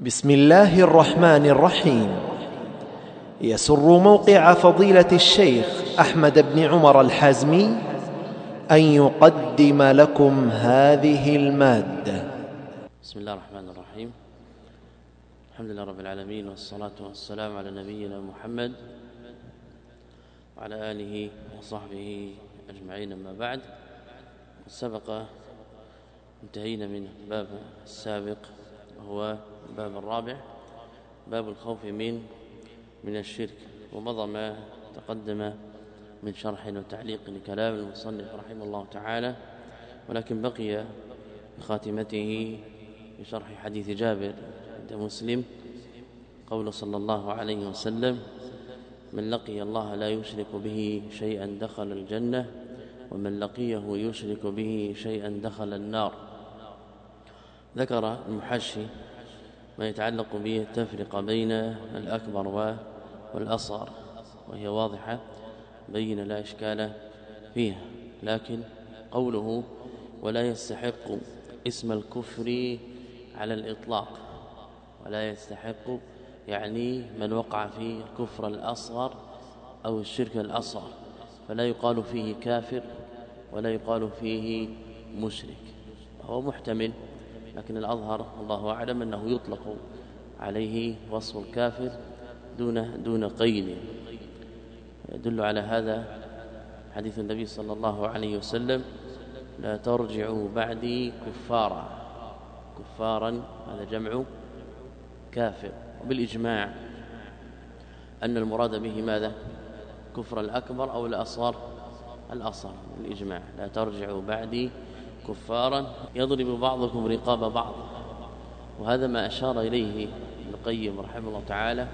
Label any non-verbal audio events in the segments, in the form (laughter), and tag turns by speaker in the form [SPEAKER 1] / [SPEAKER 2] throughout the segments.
[SPEAKER 1] بسم الله الرحمن الرحيم. يسر موقع فضيلة الشيخ أحمد بن عمر الحازمي أن يقدم لكم هذه المادة.
[SPEAKER 2] بسم الله الرحمن الرحيم. الحمد لله رب العالمين والصلاة والسلام على نبينا محمد وعلى آله وصحبه أجمعين. أما بعد سبق انتهينا من باب السابق وهو الباب الرابع باب الخوف من من الشرك. ومضى ما تقدم من شرح وتعليق لكلام المصنف رحمه الله تعالى ولكن بقي بخاتمته بشرح حديث جابر عند مسلم قول صلى الله عليه وسلم من لقي الله لا يشرك به شيئا دخل الجنة ومن لقيه يشرك به شيئا دخل النار ذكر المحشي ما يتعلق به التفرقة بين الأكبر والأصغر وهي واضحة بين لا إشكال فيها لكن قوله ولا يستحق اسم الكفر على الإطلاق ولا يستحق يعني من وقع في الكفر الأصغر أو الشرك الأصغر فلا يقال فيه كافر ولا يقال فيه مشرك هو محتمل لكن الأظهر الله أعلم أنه يطلق عليه وصف الكافر دون دون قيد. يدل على هذا حديث النبي صلى الله عليه وسلم لا ترجعوا بعدي كفارا. كفارا هذا جمع كافر. وبالإجماع أن المراد به ماذا؟ كفر الأكبر أو الأصغر الأصغر. بالإجماع لا ترجعوا بعدي كفارا يضرب بعضكم رقاب بعض. وهذا ما أشار إليه ابن القيم رحمه الله تعالى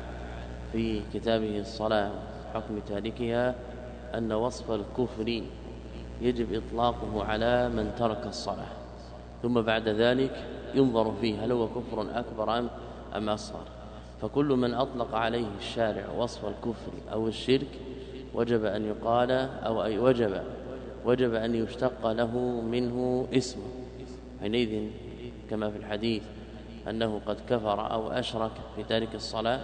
[SPEAKER 2] في كتابه الصلاة حكم تاركها أن وصف الكفر يجب إطلاقه على من ترك الصلاة ثم بعد ذلك ينظر فيه هل هو كفر أكبر أم, أم أصغر. فكل من أطلق عليه الشارع وصف الكفر أو الشرك وجب أن يقال أو أي وجب وجب أن يشتق له منه اسم حينئذ كما في الحديث أنه قد كفر أو أشرك في تارك الصلاة.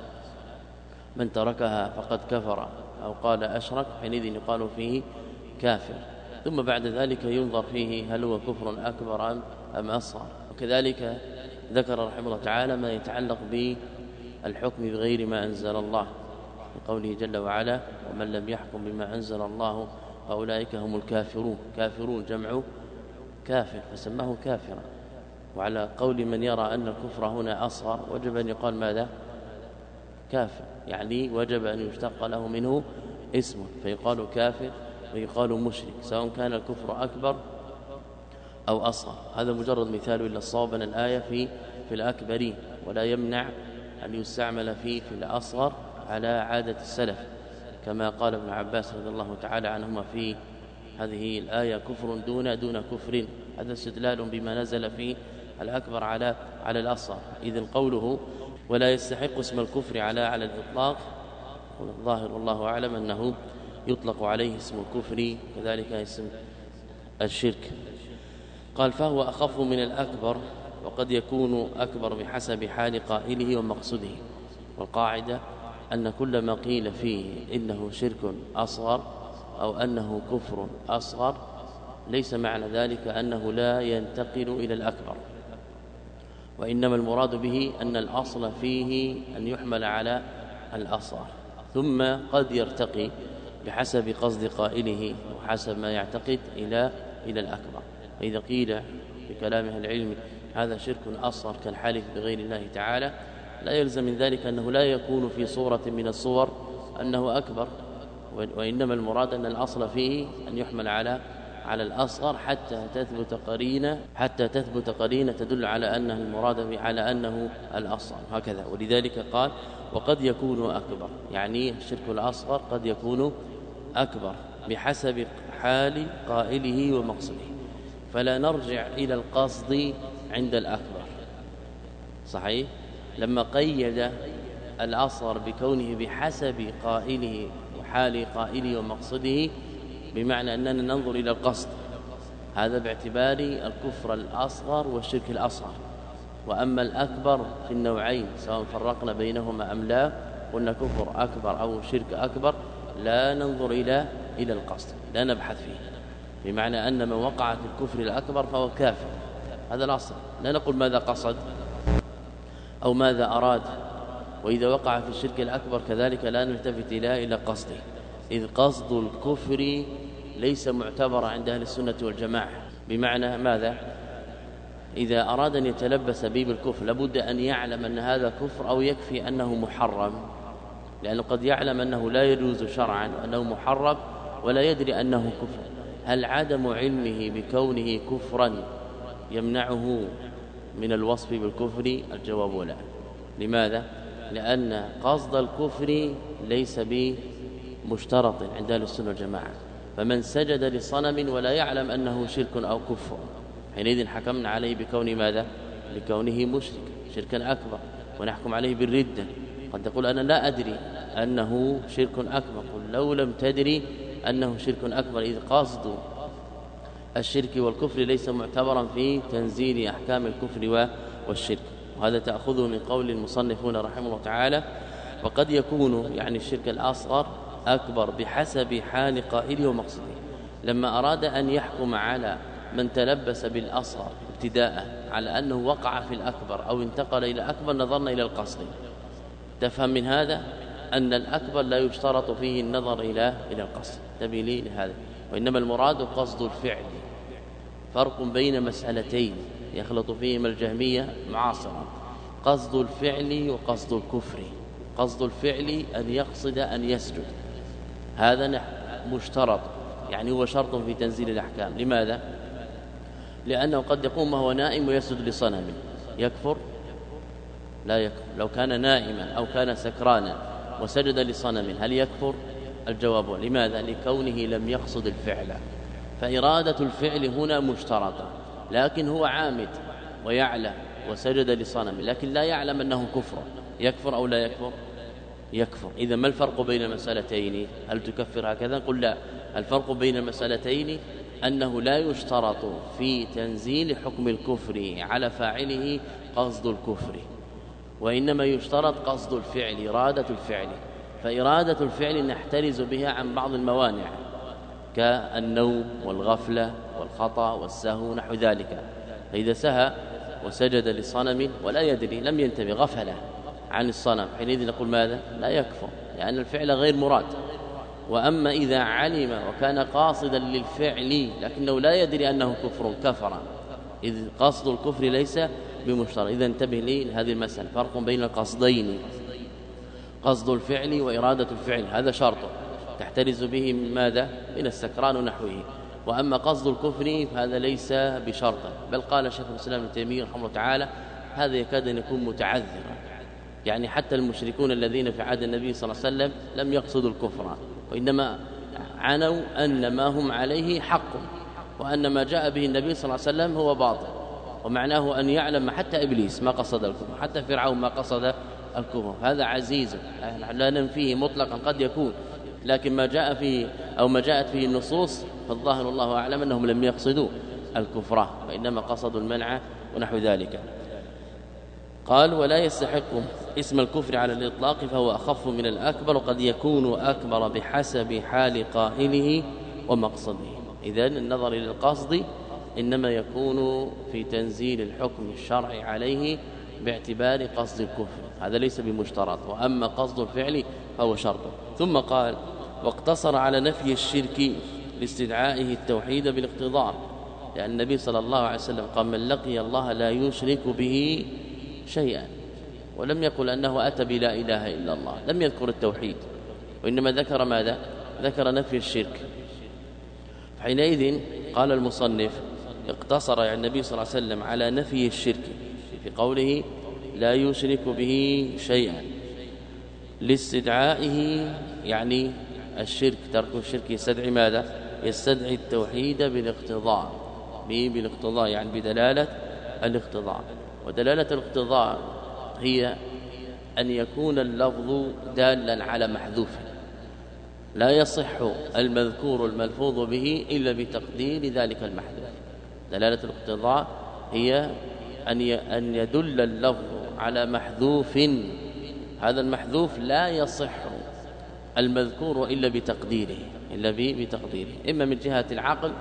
[SPEAKER 2] من تركها فقد كفر أو قال أشرك حينئذ يقال فيه كافر. ثم بعد ذلك ينظر فيه هل هو كفر أكبر أم أصغر. وكذلك ذكر رحمه الله تعالى ما يتعلق بالحكم بغير ما أنزل الله. قوله جل وعلا ومن لم يحكم بما أنزل الله فاولئك هم الكافرون. كافرون جمع كافر فسماه كافرا. وعلى قول من يرى أن الكفر هنا أصغر وجب أن يقال ماذا؟ كافر. يعني وجب أن يشتق له منه اسم فيقال كافر ويقال مشرك سواء كان الكفر أكبر أو أصغر. هذا مجرد مثال إلا الصواب أن الآية في في الأكبرين. ولا يمنع أن يستعمل فيه في الأصغر على عادة السلف. كما قال ابن عباس رضي الله تعالى عنهما في هذه الآية كفر دون دون كفر. هذا استدلال بما نزل في الأكبر على على الأصغر. إذ قوله ولا يستحق اسم الكفر على على الإطلاق. الظاهر والله أعلم أنه يطلق عليه اسم الكفر كذلك اسم الشرك. قال فهو أخف من الأكبر وقد يكون أكبر بحسب حال قائله ومقصده. والقاعدة أن كل ما قيل فيه إنه شرك أصغر أو أنه كفر أصغر ليس معنى ذلك أنه لا ينتقل إلى الأكبر. وإنما المراد به أن الأصل فيه أن يحمل على الأصغر. ثم قد يرتقي بحسب قصد قائله وحسب ما يعتقد إلى إلى الأكبر. فإذا قيل بكلامه العلم هذا شرك أصغر كالحلف بغير الله تعالى لا يلزم من ذلك أنه لا يكون في صورة من الصور أنه أكبر وإنما المراد أن الأصل فيه أن يحمل على على الأصغر حتى تثبت قرينة حتى تثبت قرينة تدل على أنه المراد على أنه الأصغر. هكذا. ولذلك قال وقد يكون أكبر. يعني الشرك الأصغر قد يكون أكبر بحسب حال قائله ومقصده. فلا نرجع إلى القصد عند الأكبر. صحيح؟ لما قيد الأصغر بكونه بحسب قائله وحال قائله ومقصده بمعنى أننا ننظر إلى القصد. هذا باعتبار الكفر الأصغر والشرك الأصغر. وأما الأكبر في النوعين سواء فرقنا بينهما أم لا قلنا كفر أكبر أو شرك أكبر لا ننظر إلى إلى القصد لا نبحث فيه. بمعنى أن من وقع في الكفر الأكبر فهو كافر. هذا الأصل. لا نقول ماذا قصد. أو ماذا أراد. وإذا وقع في الشرك الأكبر كذلك لا نلتفت إلى إلى قصده. إذ قصد الكفر ليس معتبرا عند أهل السنة والجماعة. بمعنى ماذا؟ إذا أراد أن يتلبس به بالكفر لابد أن يعلم أن هذا كفر أو يكفي أنه محرم. لأنه قد يعلم أنه لا يجوز شرعا وأنه محرم ولا يدري أنه كفر. هل عدم علمه بكونه كفرا يمنعه من الوصف بالكفر الجواب لا. لماذا؟ لأن قصد الكفر ليس بمشترط عند أهل السنة والجماعة. فمن سجد لصنم ولا يعلم أنه شرك أو كفر. حينئذ حكمنا عليه بكون ماذا؟ بكونه مشرك شركا أكبر. ونحكم عليه بالردة قد تقول أنا لا أدري أنه شرك أكبر. قل لو لم تدري أنه شرك أكبر. إذ قصد الشرك والكفر ليس معتبرا في تنزيل أحكام الكفر والشرك. وهذا تأخذه من قول المصنفون رحمه الله تعالى. وقد يكون يعني الشرك الأصغر أكبر بحسب حال قائله ومقصده. لما أراد أن يحكم على من تلبس بالأصغر ابتداء على أنه وقع في الأكبر أو انتقل إلى أكبر نظرنا إلى القصد. تفهم من هذا أن الأكبر لا يشترط فيه النظر إلى إلى القصد. تبي لهذا. وإنما المراد قصد الفعل. فرق بين مسألتين يخلط فيهما الجهمية معاصرة قصد الفعل وقصد الكفر قصد الفعل أن يقصد أن يسجد. هذا مشترط يعني هو شرط في تنزيل الأحكام. لماذا؟ لأنه قد يقوم وهو نائم ويسجد لصنم. يكفر؟ لا يكفر. لو كان نائما أو كان سكرانا وسجد لصنم هل يكفر؟ الجواب لماذا؟ لكونه لم يقصد الفعل. فإرادة الفعل هنا مشترطة لكن هو عامد ويعلم وسجد لصنم لكن لا يعلم أنه كفر. يكفر أو لا يكفر؟ يكفر. إذا ما الفرق بين المسألتين؟ هل تكفر هكذا؟ قل لا. الفرق بين المسألتين أنه لا يشترط في تنزيل حكم الكفر على فاعله قصد الكفر وإنما يشترط قصد الفعل إرادة الفعل. فإرادة الفعل نحترز بها عن بعض الموانع. كالنوم والغفلة والخطأ والسهو نحو ذلك. فإذا سهى وسجد لصنم ولا يدري لم ينتبه غفلة عن الصنم. حينئذ نقول ماذا؟ لا يكفر لأن الفعل غير مراد. وأما إذا علم وكان قاصدا للفعل لكنه لا يدري أنه كفر كفر. إذ قصد الكفر ليس بمشترك إذا انتبه لي لهذه المسألة. فرق بين القصدين قصد الفعل وإرادة الفعل. هذا شرط. تحترز به من ماذا؟ من السكران ونحوه. وأما قصد الكفر فهذا ليس بشرط. بل قال شيخ الإسلام ابن تيمية رحمه الله تعالى هذا يكاد أن يكون متعذرا. يعني حتى المشركون الذين في عهد النبي صلى الله عليه وسلم لم يقصدوا الكفر وإنما عنوا أن ما هم عليه حق وأن ما جاء به النبي صلى الله عليه وسلم هو باطل. ومعناه أن يعلم حتى إبليس ما قصد الكفر حتى فرعون ما قصد الكفر. هذا عزيز لا ننفيه مطلقا قد يكون. لكن ما جاء فيه أو ما جاءت فيه النصوص فالظاهر الله أعلم أنهم لم يقصدوا الكفر وإنما قصدوا المنع ونحو ذلك. قال ولا يستحق اسم الكفر على الإطلاق فهو أخف من الأكبر وقد يكون أكبر بحسب حال قائله ومقصده. إذا النظر إلى القصد إنما يكون في تنزيل الحكم الشرعي عليه باعتبار قصد الكفر هذا ليس بمشترط وأما قصد الفعل فهو شرط. ثم قال واقتصر على نفي الشرك لاستدعائه التوحيد بالاقتضاء لأن النبي صلى الله عليه وسلم قال من لقي الله لا يشرك به شيئا ولم يقل أنه أتى بلا إله إلا الله لم يذكر التوحيد وإنما ذكر ماذا؟ ذكر نفي الشرك. حينئذ قال المصنف اقتصر يعني النبي صلى الله عليه وسلم على نفي الشرك في قوله لا يشرك به شيئا لاستدعائه يعني الشرك ترك الشرك يستدعي ماذا؟ يستدعي التوحيد بالاقتضاء بالاقتضاء يعني بدلالة الاقتضاء. ودلالة الاقتضاء هي أن يكون اللفظ دالا على محذوف. لا يصح المذكور الملفوظ به إلا بتقدير ذلك المحذوف. دلالة الاقتضاء هي أن أن يدل اللفظ على محذوف. هذا المحذوف لا يصح المذكور إلا بتقديره إلا بتقديره إما من جهة العقل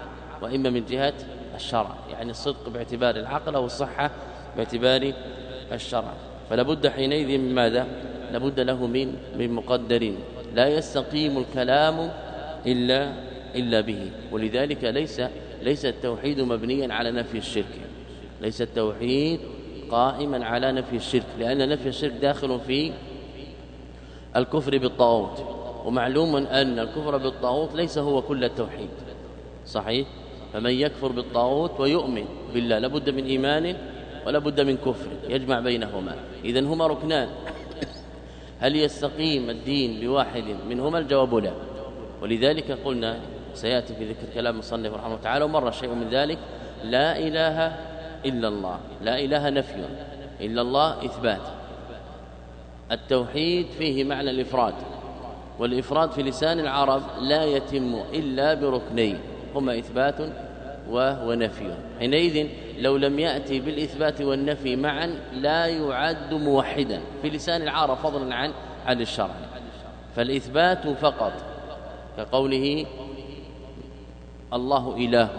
[SPEAKER 2] وإما من جهة الشرع يعني الصدق باعتبار العقل أو الصحة باعتبار الشرع. فلا بد حينئذ من ماذا؟ لابد له من من مقدر. لا يستقيم الكلام إلا إلا به ولذلك ليس ليس التوحيد مبنيا على نفي الشرك. ليس التوحيد قائما على نفي الشرك لأن نفي الشرك داخل في الكفر بالطاغوت ومعلوم أن الكفر بالطاغوت ليس هو كل التوحيد. صحيح؟ فمن يكفر بالطاغوت ويؤمن بالله لابد من إيمان ولا بد من كفر يجمع بينهما. اذا هما ركنان. هل يستقيم الدين بواحد منهما؟ الجواب لا. ولذلك قلنا سيأتي في ذكر كلام المصنف رحمه الله تعالى ومر شيء من ذلك لا إله إلا الله لا إله نفي إلا الله إثبات. التوحيد فيه معنى الإفراد والإفراد في لسان العرب لا يتم إلا بركنين هما إثبات ونفي. حينئذ لو لم يأتي بالإثبات والنفي معا لا يعد موحدا في لسان العرب فضلا عن عن الشرع. فالإثبات فقط كقوله الله إله.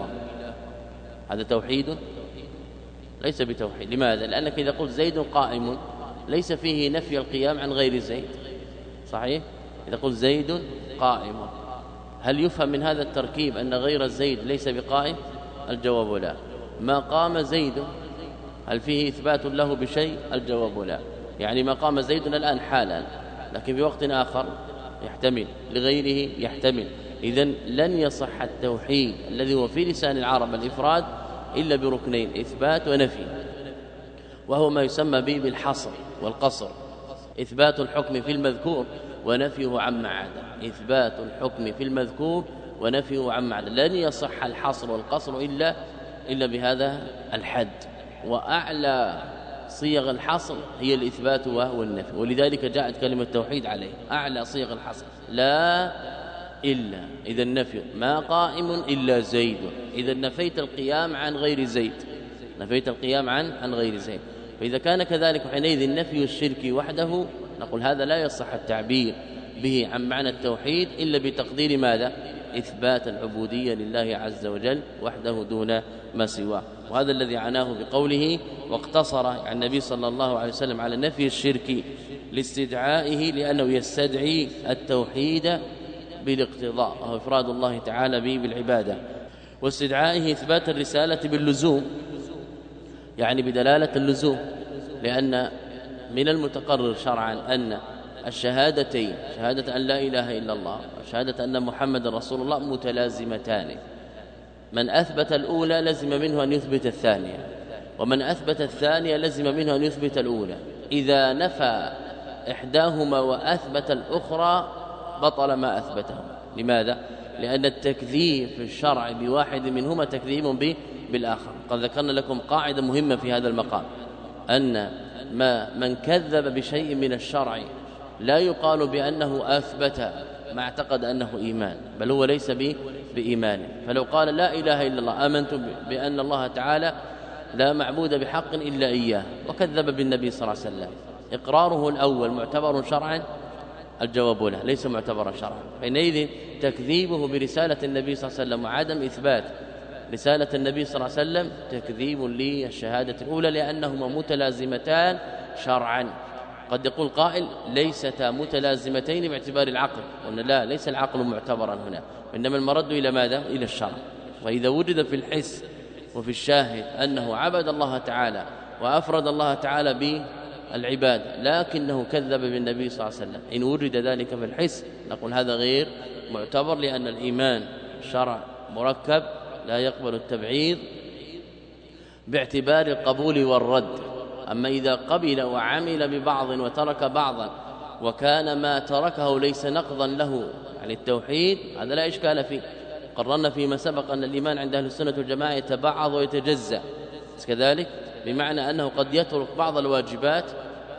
[SPEAKER 2] هذا توحيد؟ ليس بتوحيد. لماذا؟ لأنك إذا قلت زيد قائم ليس فيه نفي القيام عن غير زيد. صحيح؟ إذا قلت زيد قائم. هل يفهم من هذا التركيب أن غير زيد ليس بقائم؟ الجواب لا. ما قام زيد هل فيه إثبات له بشيء؟ الجواب لا. يعني ما قام زيد الآن حالا لكن في وقت آخر يحتمل لغيره يحتمل. اذا لن يصح التوحيد الذي هو في لسان العرب الإفراد إلا بركنين إثبات ونفي. وهو ما يسمى به بالحصر والقصر إثبات الحكم في المذكور ونفيه عما عدا إثبات الحكم في المذكور ونفيه عما عدا لن يصح الحصر والقصر إلا إلا بهذا الحد وأعلى صيغ الحصر هي الإثبات وهو النفي ولذلك جاءت كلمة التوحيد عليه أعلى صيغ الحصر لا إلا إذا النفي ما قائم إلا زيد إذا نفيت القيام عن غير زيد. نفيت القيام عن عن غير زيد فإذا كان كذلك حينئذ نفي الشرك وحده نقول هذا لا يصح التعبير به عن معنى التوحيد إلا بتقدير ماذا؟ إثبات العبودية لله عز وجل وحده دون ما سواه. وهذا الذي عناه بقوله واقتصر عن النبي صلى الله عليه وسلم على نفي الشرك لاستدعائه لأنه يستدعي التوحيد بالاقتضاء وهو إفراد الله تعالى به بالعبادة. واستدعائه إثبات الرسالة باللزوم يعني بدلالة اللزوم لأن من المتقرر شرعا أن الشهادتين شهادة أن لا إله إلا الله وشهادة أن محمد رسول الله متلازمتان. من أثبت الأولى لزم منه أن يثبت الثانية ومن أثبت الثانية لزم منه أن يثبت الأولى. إذا نفى إحداهما وأثبت الأخرى بطل ما اثبته لماذا؟ لأن التكذيب في الشرع بواحد منهما تكذيب بالآخر. قد ذكرنا لكم قاعدة مهمة في هذا المقام أن ما من كذب بشيء من الشرع لا يقال بأنه أثبت ما اعتقد أنه إيمان بل هو ليس بإيمان. فلو قال لا إله إلا الله آمنت بأن الله تعالى لا معبود بحق إلا إياه وكذب بالنبي صلى الله عليه وسلم. إقراره الأول معتبر شرعا؟ الجواب له ليس معتبرا شرعا. حينئذ تكذيبه برسالة النبي صلى الله عليه وسلم وعدم إثبات رسالة النبي صلى الله عليه وسلم تكذيب للشهاده الأولى لأنهما متلازمتان شرعا. قد يقول قائل ليستا متلازمتين باعتبار العقل. وان لا ليس العقل معتبرا هنا وانما المرد إلى ماذا؟ إلى الشرع. وإذا وجد في الحس وفي الشاهد أنه عبد الله تعالى وأفرد الله تعالى بالعباد لكنه كذب بالنبي صلى الله عليه وسلم. إن وجد ذلك في الحس نقول هذا غير معتبر لأن الإيمان شرع مركب. لا يقبل التبعيض باعتبار القبول والرد. أما إذا قبل وعمل ببعض وترك بعضا وكان ما تركه ليس نقضا له يعني التوحيد هذا لا إشكال فيه. قررنا فيما سبق أن الإيمان عند أهل السنة والجماعة يتبعض ويتجزأ. كذلك بمعنى أنه قد يترك بعض الواجبات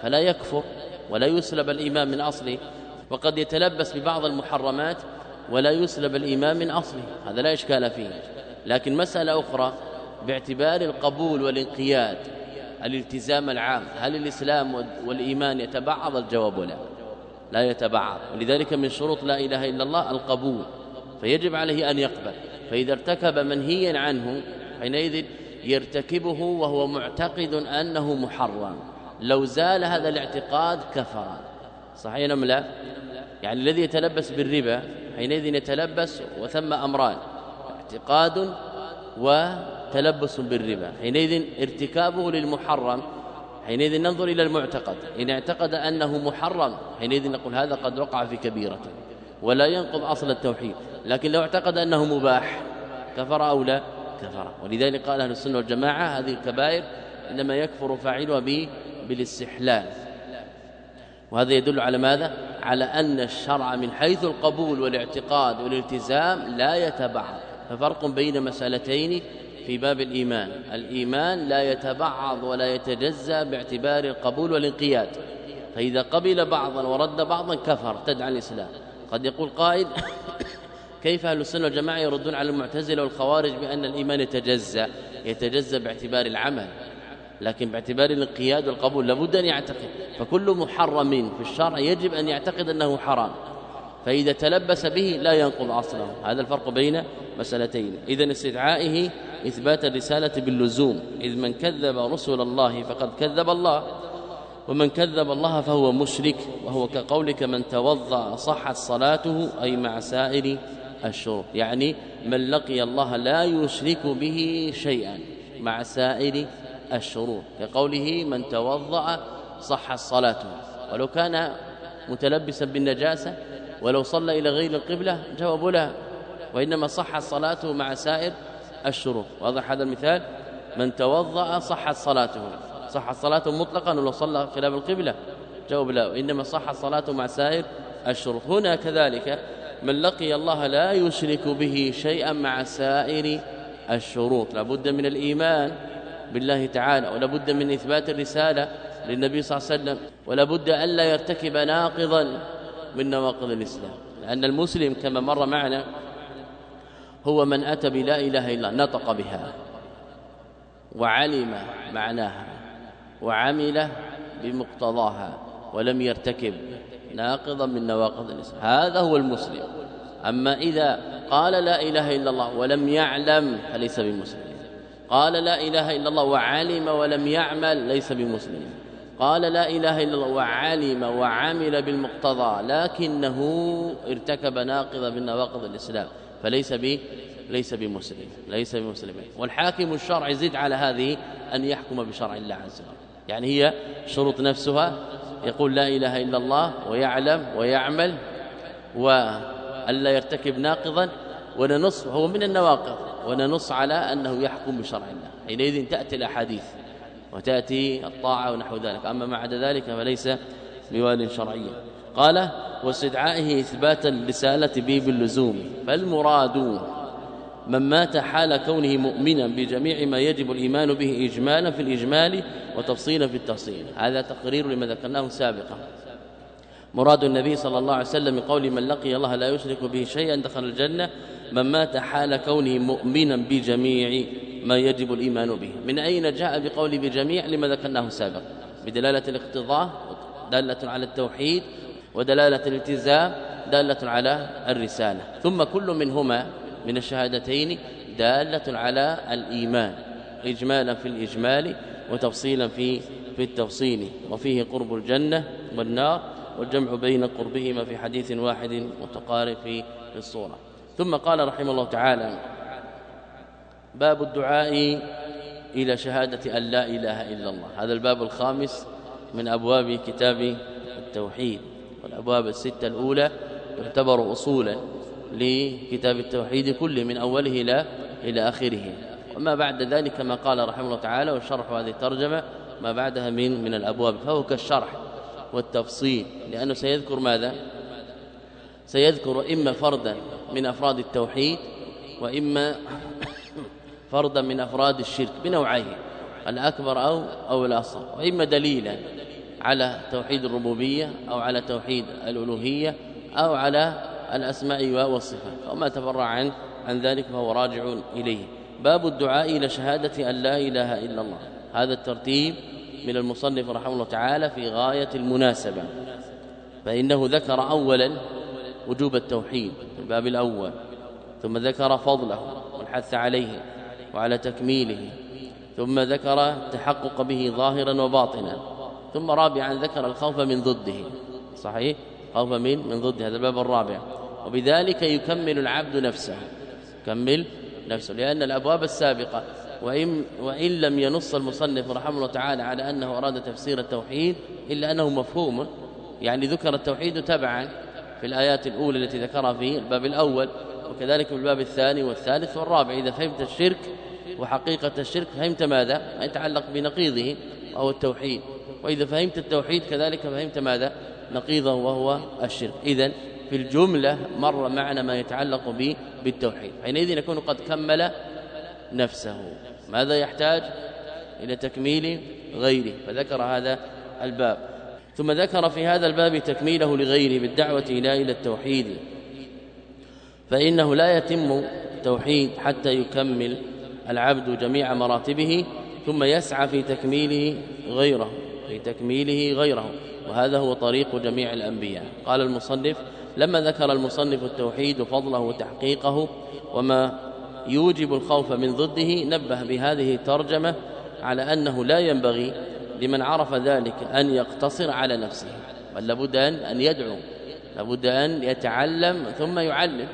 [SPEAKER 2] فلا يكفر ولا يسلب الإيمان من أصله وقد يتلبس ببعض المحرمات ولا يسلب الإيمان من أصله هذا لا إشكال فيه. لكن مسألة أخرى باعتبار القبول والانقياد الالتزام العام هل الإسلام والإيمان يتبعض؟ الجواب لا لا يتبعض. ولذلك من شروط لا إله إلا الله القبول فيجب عليه أن يقبل. فإذا ارتكب منهيا عنه حينئذ يرتكبه وهو معتقد أنه محرم. لو زال هذا الاعتقاد كفر صحيح أم لا؟ يعني الذي يتلبس بالربا حينئذ يتلبس وثم أمران. اعتقاد وتلبس بالربا. حينئذ ارتكابه للمحرم حينئذ ننظر إلى المعتقد. إن اعتقد أنه محرم حينئذ نقول هذا قد وقع في كبيرة. ولا ينقض أصل التوحيد. لكن لو اعتقد أنه مباح كفر أو لا كفر. ولذلك قال أهل السنة والجماعة هذه الكبائر إنما يكفر فاعلها بالاستحلال. وهذا يدل على ماذا؟ على أن الشرع من حيث القبول والاعتقاد والالتزام لا يتبعض. ففرق بين مسألتين في باب الإيمان. الإيمان لا يتبعض ولا يتجزأ باعتبار القبول والانقياد. فإذا قبل بعضا ورد بعضا كفر تدعى الإسلام. قد يقول قائد (coughs) كيف أهل السنة والجماعة يردون على المعتزلة والخوارج بأن الإيمان يتجزأ؟ يتجزأ باعتبار العمل. لكن باعتبار الانقياد والقبول لابد أن يعتقد. فكل محرم في الشرع يجب أن يعتقد أنه حرام. فإذا تلبس به لا ينقض أصله. هذا الفرق بين مسألتين. اذا استدعائه إثبات الرسالة باللزوم. إذ من كذب رسل الله فقد كذب الله. ومن كذب الله فهو مشرك. وهو كقولك من توضأ صحت صلاته أي مع سائر الشروط يعني من لقي الله لا يشرك به شيئا مع سائر الشروط كقوله من توضأ صح صلاته. ولو كان متلبسا بالنجاسة ولو صلى إلى غير القبلة جواب لا وإنما صح صلاته مع سائر الشروط واضح هذا المثال؟ من توضأ صحت صلاته صحت صلاته مطلقا ولو صلى خلاف القبلة جواب لا وإنما صحت صلاته مع سائر الشروط هنا كذلك من لقي الله لا يشرك به شيئا مع سائر الشروط لابد من الإيمان بالله تعالى ولا بد من إثبات الرسالة للنبي صلى الله عليه وسلم ولا بد ألا يرتكب ناقضا من نواقض الإسلام لأن المسلم كما مر معنا هو من أتى بلا إلا الله نطق بها وعلم معناها وعمل بمقتضاها ولم يرتكب ناقضا من نواقض الإسلام. هذا هو المسلم. أما إذا قال لا إله إلا الله ولم يعلم فليس بمسلم. قال لا إله إلا الله وعلم ولم يعمل ليس بمسلم. قال لا إله إلا الله وعلم وعمل بالمقتضى لكنه ارتكب ناقضا من نواقض الإسلام فليس ب ليس بمسلم ليس بمسلم. والحاكم الشرع يزيد على هذه أن يحكم بشرع الله عز وجل. يعني هي شروط نفسها يقول لا إله إلا الله ويعلم ويعمل وألا يرتكب ناقضا وننص هو من النواقض وننص على أنه يحكم بشرع الله. حينئذ تأتي الأحاديث. وتأتي الطاعة ونحو ذلك. أما ما عدا ذلك فليس بوال شرعيا قال واستدعائه إثبات الرسالة به باللزوم. فالمراد من مات حال كونه مؤمنا بجميع ما يجب الإيمان به إجمالا في الإجمال وتفصيلا في التفصيل. هذا تقرير لما ذكرناه سابقا. مراد النبي صلى الله عليه وسلم قول من لقي الله لا يشرك به شيئا دخل الجنة. من مات حال كونه مؤمنا بجميع ما يجب الإيمان به. من أين جاء بقول بجميع لما ذكرناه سابقا؟ بدلالة الاقتضاء دالة على التوحيد ودلالة الالتزام دالة على الرسالة. ثم كل منهما من الشهادتين دالة على الإيمان. إجمالا في الإجمال وتفصيلا في في التفصيل. وفيه قرب الجنة والنار والجمع بين قربهما في حديث واحد متقارب في الصورة. ثم قال رحمه الله تعالى باب الدعاء إلى شهادة أن لا إله إلا الله. هذا الباب الخامس من أبواب كتاب التوحيد والأبواب الستة الأولى تعتبر أصولا لكتاب التوحيد كله من أوله إلى إلى آخره. وما بعد ذلك ما قال رحمه الله تعالى والشرح هذه الترجمة ما بعدها من من الأبواب فهو كالشرح والتفصيل لأنه سيذكر ماذا؟ سيذكر إما فردا من أفراد التوحيد وإما فردا من أفراد الشرك بنوعيه الأكبر أو أو الأصغر وإما دليلا على توحيد الربوبية أو على توحيد الألوهية أو على الأسماء والصفات وما تفرع عن عن ذلك فهو راجع إليه. باب الدعاء إلى شهادة أن لا إله إلا الله. هذا الترتيب من المصنف رحمه الله تعالى في غاية المناسبة. فإنه ذكر أولا وجوب التوحيد في الباب الأول ثم ذكر فضله والحث عليه. وعلى تكميله ثم ذكر التحقق به ظاهرا وباطنا ثم رابعا ذكر الخوف من ضده. صحيح؟ خوف من من ضد هذا الباب الرابع. وبذلك يكمل العبد نفسه. كمل نفسه لأن الأبواب السابقة وإن, وإن لم ينص المصنف رحمه الله تعالى على أنه أراد تفسير التوحيد إلا أنه مفهوم. يعني ذكر التوحيد تبعا في الآيات الأولى التي ذكرها في الباب الأول. وكذلك في الباب الثاني والثالث والرابع. إذا فهمت الشرك وحقيقة الشرك فهمت ماذا؟ ما يتعلق بنقيضه وهو التوحيد. وإذا فهمت التوحيد كذلك فهمت ماذا؟ نقيضه وهو الشرك. إذا في الجملة مر معنا ما يتعلق به بالتوحيد. حينئذ يكون قد كمل نفسه. ماذا يحتاج؟ إلى تكميل غيره. فذكر هذا الباب. ثم ذكر في هذا الباب تكميله لغيره بالدعوة إلى إلى التوحيد. فإنه لا يتم توحيد حتى يكمل العبد جميع مراتبه ثم يسعى في تكميله غيره في تكميله غيره. وهذا هو طريق جميع الأنبياء. قال المصنف لما ذكر المصنف التوحيد فضله وتحقيقه وما يوجب الخوف من ضده نبه بهذه الترجمة على أنه لا ينبغي لمن عرف ذلك أن يقتصر على نفسه بل لابد أن يدعو لابد أن يتعلم ثم يعلم.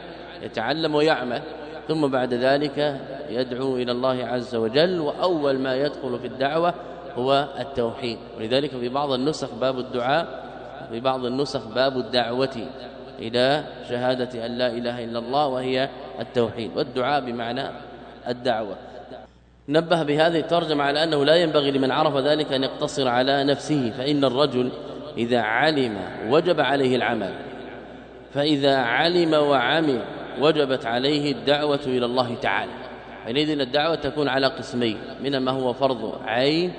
[SPEAKER 2] يتعلم ويعمل ثم بعد ذلك يدعو إلى الله عز وجل وأول ما يدخل في الدعوة هو التوحيد. ولذلك في بعض النسخ باب الدعاء في بعض النسخ باب الدعوة إلى شهادة أن لا إله إلا الله وهي التوحيد. والدعاء بمعنى الدعوة. نبه بهذه الترجمة على أنه لا ينبغي لمن عرف ذلك أن يقتصر على نفسه. فإن الرجل إذا علم وجب عليه العمل. فإذا علم وعمل وجبت عليه الدعوة إلى الله تعالى. حينئذ الدعوة تكون على قسمين منها ما هو فرض عين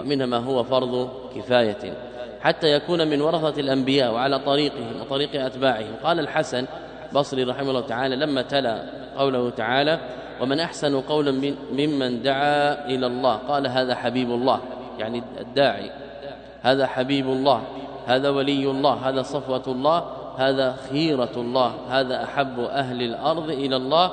[SPEAKER 2] ومنها ما هو فرض كفاية. حتى يكون من ورثة الأنبياء وعلى طريقهم وطريق أتباعهم. قال الحسن بصري رحمه الله تعالى لما تلا قوله تعالى ومن أحسن قولا ممن دعا إلى الله قال هذا حبيب الله يعني الداعي هذا حبيب الله هذا ولي الله هذا صفوة الله هذا خيرة الله هذا أحب أهل الأرض إلى الله.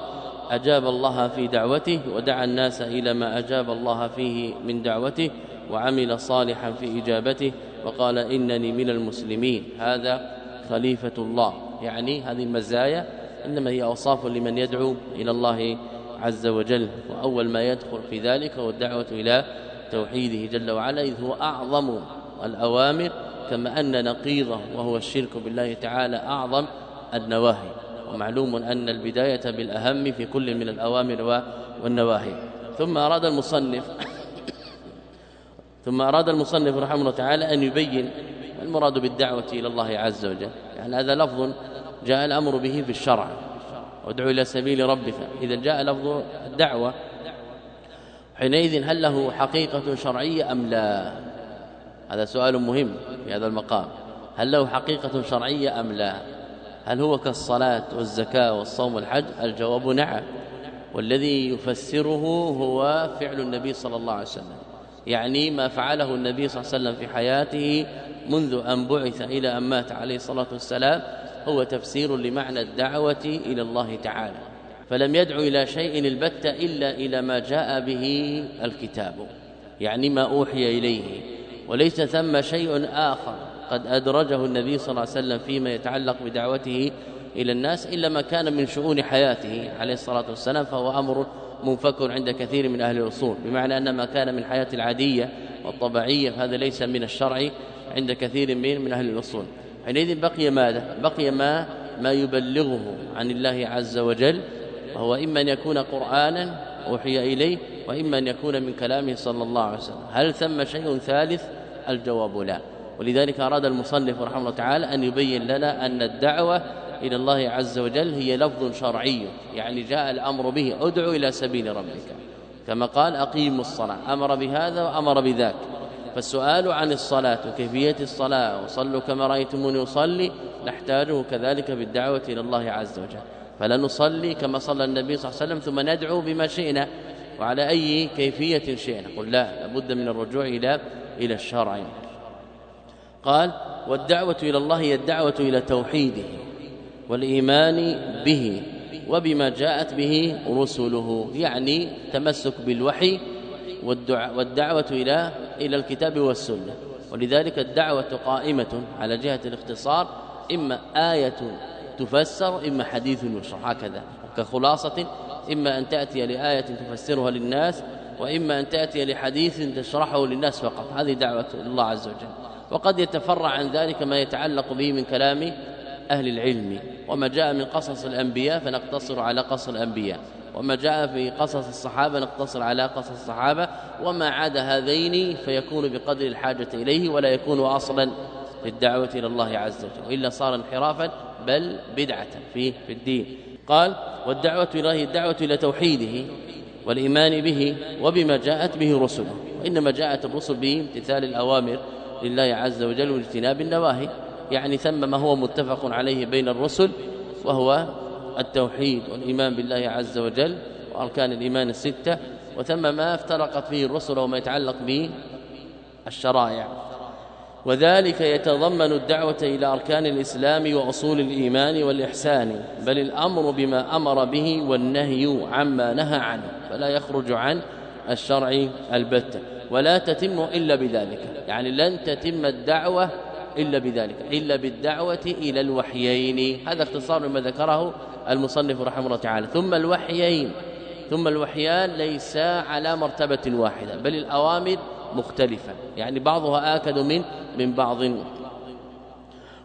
[SPEAKER 2] أجاب الله في دعوته ودعا الناس إلى ما أجاب الله فيه من دعوته وعمل صالحا في إجابته وقال إنني من المسلمين. هذا خليفة الله. يعني هذه المزايا إنما هي أوصاف لمن يدعو إلى الله عز وجل. وأول ما يدخل في ذلك هو الدعوة إلى توحيده جل وعلا إذ هو أعظم الأوامر كما أن نقيضه وهو الشرك بالله تعالى أعظم النواهي. ومعلوم أن البداية بالأهم في كل من الأوامر والنواهي. ثم أراد المصنف ثم أراد المصنف رحمه الله تعالى أن يبين المراد بالدعوة إلى الله عز وجل. يعني هذا لفظ جاء الأمر به في الشرع. وادعو إلى سبيل ربك. إذا جاء لفظ الدعوة. حينئذ هل له حقيقة شرعية أم لا؟ هذا سؤال مهم في هذا المقام. هل له حقيقة شرعية أم لا؟ هل هو كالصلاة والزكاة والصوم والحج؟ الجواب نعم. والذي يفسره هو فعل النبي صلى الله عليه وسلم. يعني ما فعله النبي صلى الله عليه وسلم في حياته منذ أن بعث إلى أن مات عليه الصلاة والسلام هو تفسير لمعنى الدعوة إلى الله تعالى. فلم يدعو إلى شيء البتة إلا إلى ما جاء به الكتاب. يعني ما أوحي إليه. وليس ثم شيء آخر. قد أدرجه النبي صلى الله عليه وسلم فيما يتعلق بدعوته إلى الناس إلا ما كان من شؤون حياته عليه الصلاة والسلام فهو أمر منفك عند كثير من أهل الأصول. بمعنى أن ما كان من حياة العادية والطبيعية هذا ليس من الشرع عند كثير من من أهل الأصول. حينئذ بقي ماذا؟ بقي ما ما يبلغه عن الله عز وجل وهو إما أن يكون قرآنا أوحي إليه وإما أن يكون من كلامه صلى الله عليه وسلم. هل ثم شيء ثالث؟ الجواب لا. ولذلك أراد المصنف رحمه الله تعالى أن يبين لنا أن الدعوة إلى الله عز وجل هي لفظ شرعي يعني جاء الأمر به ادعو إلى سبيل ربك. كما قال أقيموا الصلاة. أمر بهذا وأمر بذاك. فالسؤال عن الصلاة وكيفية الصلاة؟ وصلوا كما رأيتموني أصلي. نحتاجه كذلك بالدعوة إلى الله عز وجل. فلا نصلي كما صلى النبي صلى الله عليه وسلم ثم ندعو بما شئنا. وعلى أي كيفية شئنا؟ قل لا لابد من الرجوع إلى إلى الشرع. قال والدعوة إلى الله هي الدعوة إلى توحيده والإيمان به وبما جاءت به رسله يعني تمسك بالوحي والدعوة إلى إلى الكتاب والسنة. ولذلك الدعوة قائمة على جهة الاختصار إما آية تفسر إما حديث يشرح هكذا كخلاصة إما أن تأتي لآية تفسرها للناس وإما أن تأتي لحديث تشرحه للناس فقط. هذه دعوة الله عز وجل. وقد يتفرع عن ذلك ما يتعلق به من كلام أهل العلم. وما جاء من قصص الأنبياء فنقتصر على قصص الأنبياء. وما جاء في قصص الصحابة نقتصر على قصص الصحابة. وما عاد هذين فيكون بقدر الحاجة إليه ولا يكون أصلا في الدعوة إلى الله عز وجل. وإلا صار انحرافا بل بدعة في في الدين. قال والدعوة إلى الدعوة إلى توحيده. والإيمان به وبما جاءت به رسله. وإنما جاءت الرسل بامتثال الأوامر لله عز وجل واجتناب النواهي. يعني ثم ما هو متفق عليه بين الرسل وهو التوحيد والإيمان بالله عز وجل وأركان الإيمان الستة. وثم ما افترقت فيه الرسل وما يتعلق به الشرائع وذلك يتضمن الدعوة إلى أركان الإسلام وأصول الإيمان والإحسان بل الأمر بما أمر به والنهي عما نهى عنه فلا يخرج عن الشرع البتة. ولا تتم إلا بذلك يعني لن تتم الدعوة إلا بذلك إلا بالدعوة إلى الوحيين. هذا اختصار ما ذكره المصنف رحمه الله تعالى. ثم الوحيين ثم الوحيان ليس على مرتبة واحدة بل الأوامر مختلفة يعني بعضها آكد من من بعض.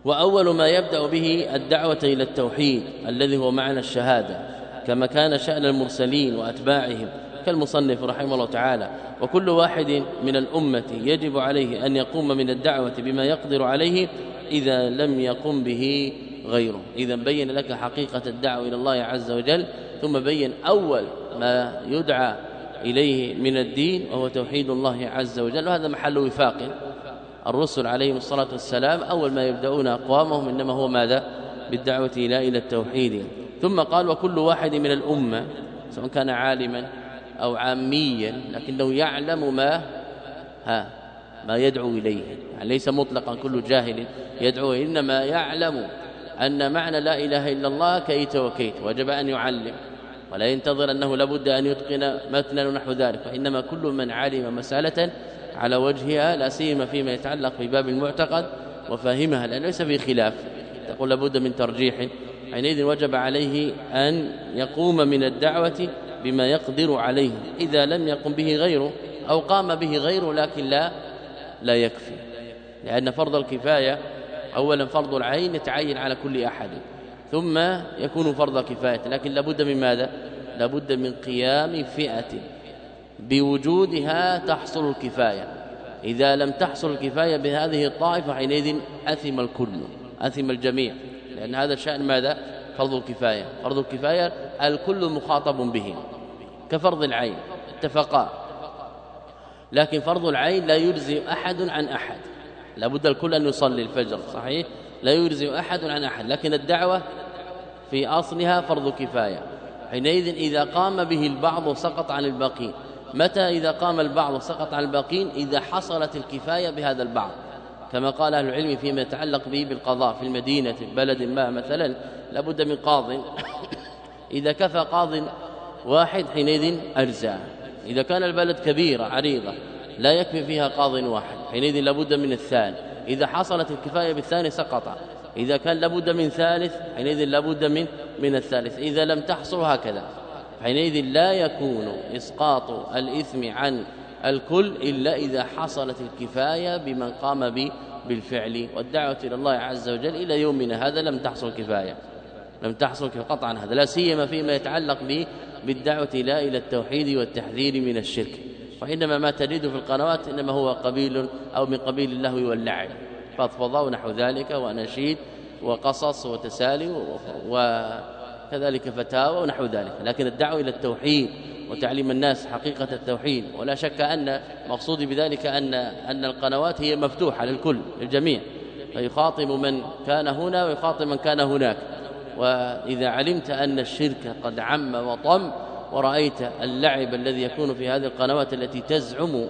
[SPEAKER 2] وأول ما يبدأ به الدعوة إلى التوحيد الذي هو معنى الشهادة كما كان شأن المرسلين وأتباعهم كالمصنف رحمه الله تعالى. وكل واحد من الأمة يجب عليه أن يقوم من الدعوة بما يقدر عليه إذا لم يقم به غيره. إذا بين لك حقيقة الدعوة إلى الله عز وجل ثم بين أول ما يدعى إليه من الدين وهو توحيد الله عز وجل. وهذا محل وفاق. الرسل عليهم الصلاة والسلام أول ما يبدأون أقوامهم إنما هو ماذا؟ بالدعوة إلى إلى التوحيد. ثم قال وكل واحد من الأمة سواء كان عالما أو عاميا لكنه يعلم ما ها ما يدعو إليه. يعني ليس مطلقا كل جاهل يدعو. إنما يعلم أن معنى لا إله إلا الله كيت وكيت. وجب أن يعلم. ولا ينتظر أنه لابد أن يتقن متنا ونحو ذلك وإنما كل من علم مسألة على وجهها لا سيما فيما يتعلق في باب المعتقد وفهمها لأنه ليس في خلاف. تقول لابد من ترجيح. حينئذ وجب عليه أن يقوم من الدعوة بما يقدر عليه إذا لم يقم به غيره أو قام به غيره لكن لا لا يكفي. لأن فرض الكفاية اولا فرض العين يتعين على كل أحد. ثم يكون فرض كفاية. لكن لابد من ماذا؟ لابد من قيام فئة بوجودها تحصل الكفاية. إذا لم تحصل الكفاية بهذه الطائفة حينئذ أثم الكل أثم الجميع. لأن هذا الشأن ماذا؟ فرض الكفاية. فرض الكفاية الكل مخاطب به كفرض العين اتفقا. لكن فرض العين لا يجزي أحد عن أحد. لابد الكل أن يصلي الفجر صحيح؟ لا يجزي أحد عن أحد. لكن الدعوة في أصلها فرض كفاية. حينئذ إذا قام به البعض سقط عن الباقين. متى إذا قام البعض سقط عن الباقين؟ إذا حصلت الكفاية بهذا البعض. كما قال أهل العلم فيما يتعلق به بالقضاء في المدينة في بلد ما مثلا لابد من قاض. (coughs) إذا كفى قاض واحد حينئذ اجزاء إذا كان البلد كبيرة عريضة لا يكفي فيها قاض واحد. حينئذ لابد من الثاني. إذا حصلت الكفاية بالثاني سقط. إذا كان لابد من ثالث حينئذ لابد من من الثالث. إذا لم تحصل هكذا حينئذ لا يكون إسقاط الإثم عن الكل إلا إذا حصلت الكفاية بمن قام به بالفعل. والدعوة إلى الله عز وجل إلى يومنا هذا لم تحصل كفاية لم تحصل قطعا هذا. لا سيما فيما يتعلق به بالدعوة إلى إلى التوحيد والتحذير من الشرك. وإنما ما تجده في القنوات إنما هو قبيل أو من قبيل اللهو واللعب فضفضه ونحو ذلك واناشيد وقصص وتسالي وكذلك فتاوى ونحو ذلك. لكن الدعوة إلى التوحيد وتعليم الناس حقيقة التوحيد ولا شك أن مقصودي بذلك ان أن القنوات هي مفتوحة للكل للجميع. فيخاطب من كان هنا ويخاطب من كان هناك. وإذا علمت أن الشرك قد عم وطم ورأيت اللعب الذي يكون في هذه القنوات التي تزعم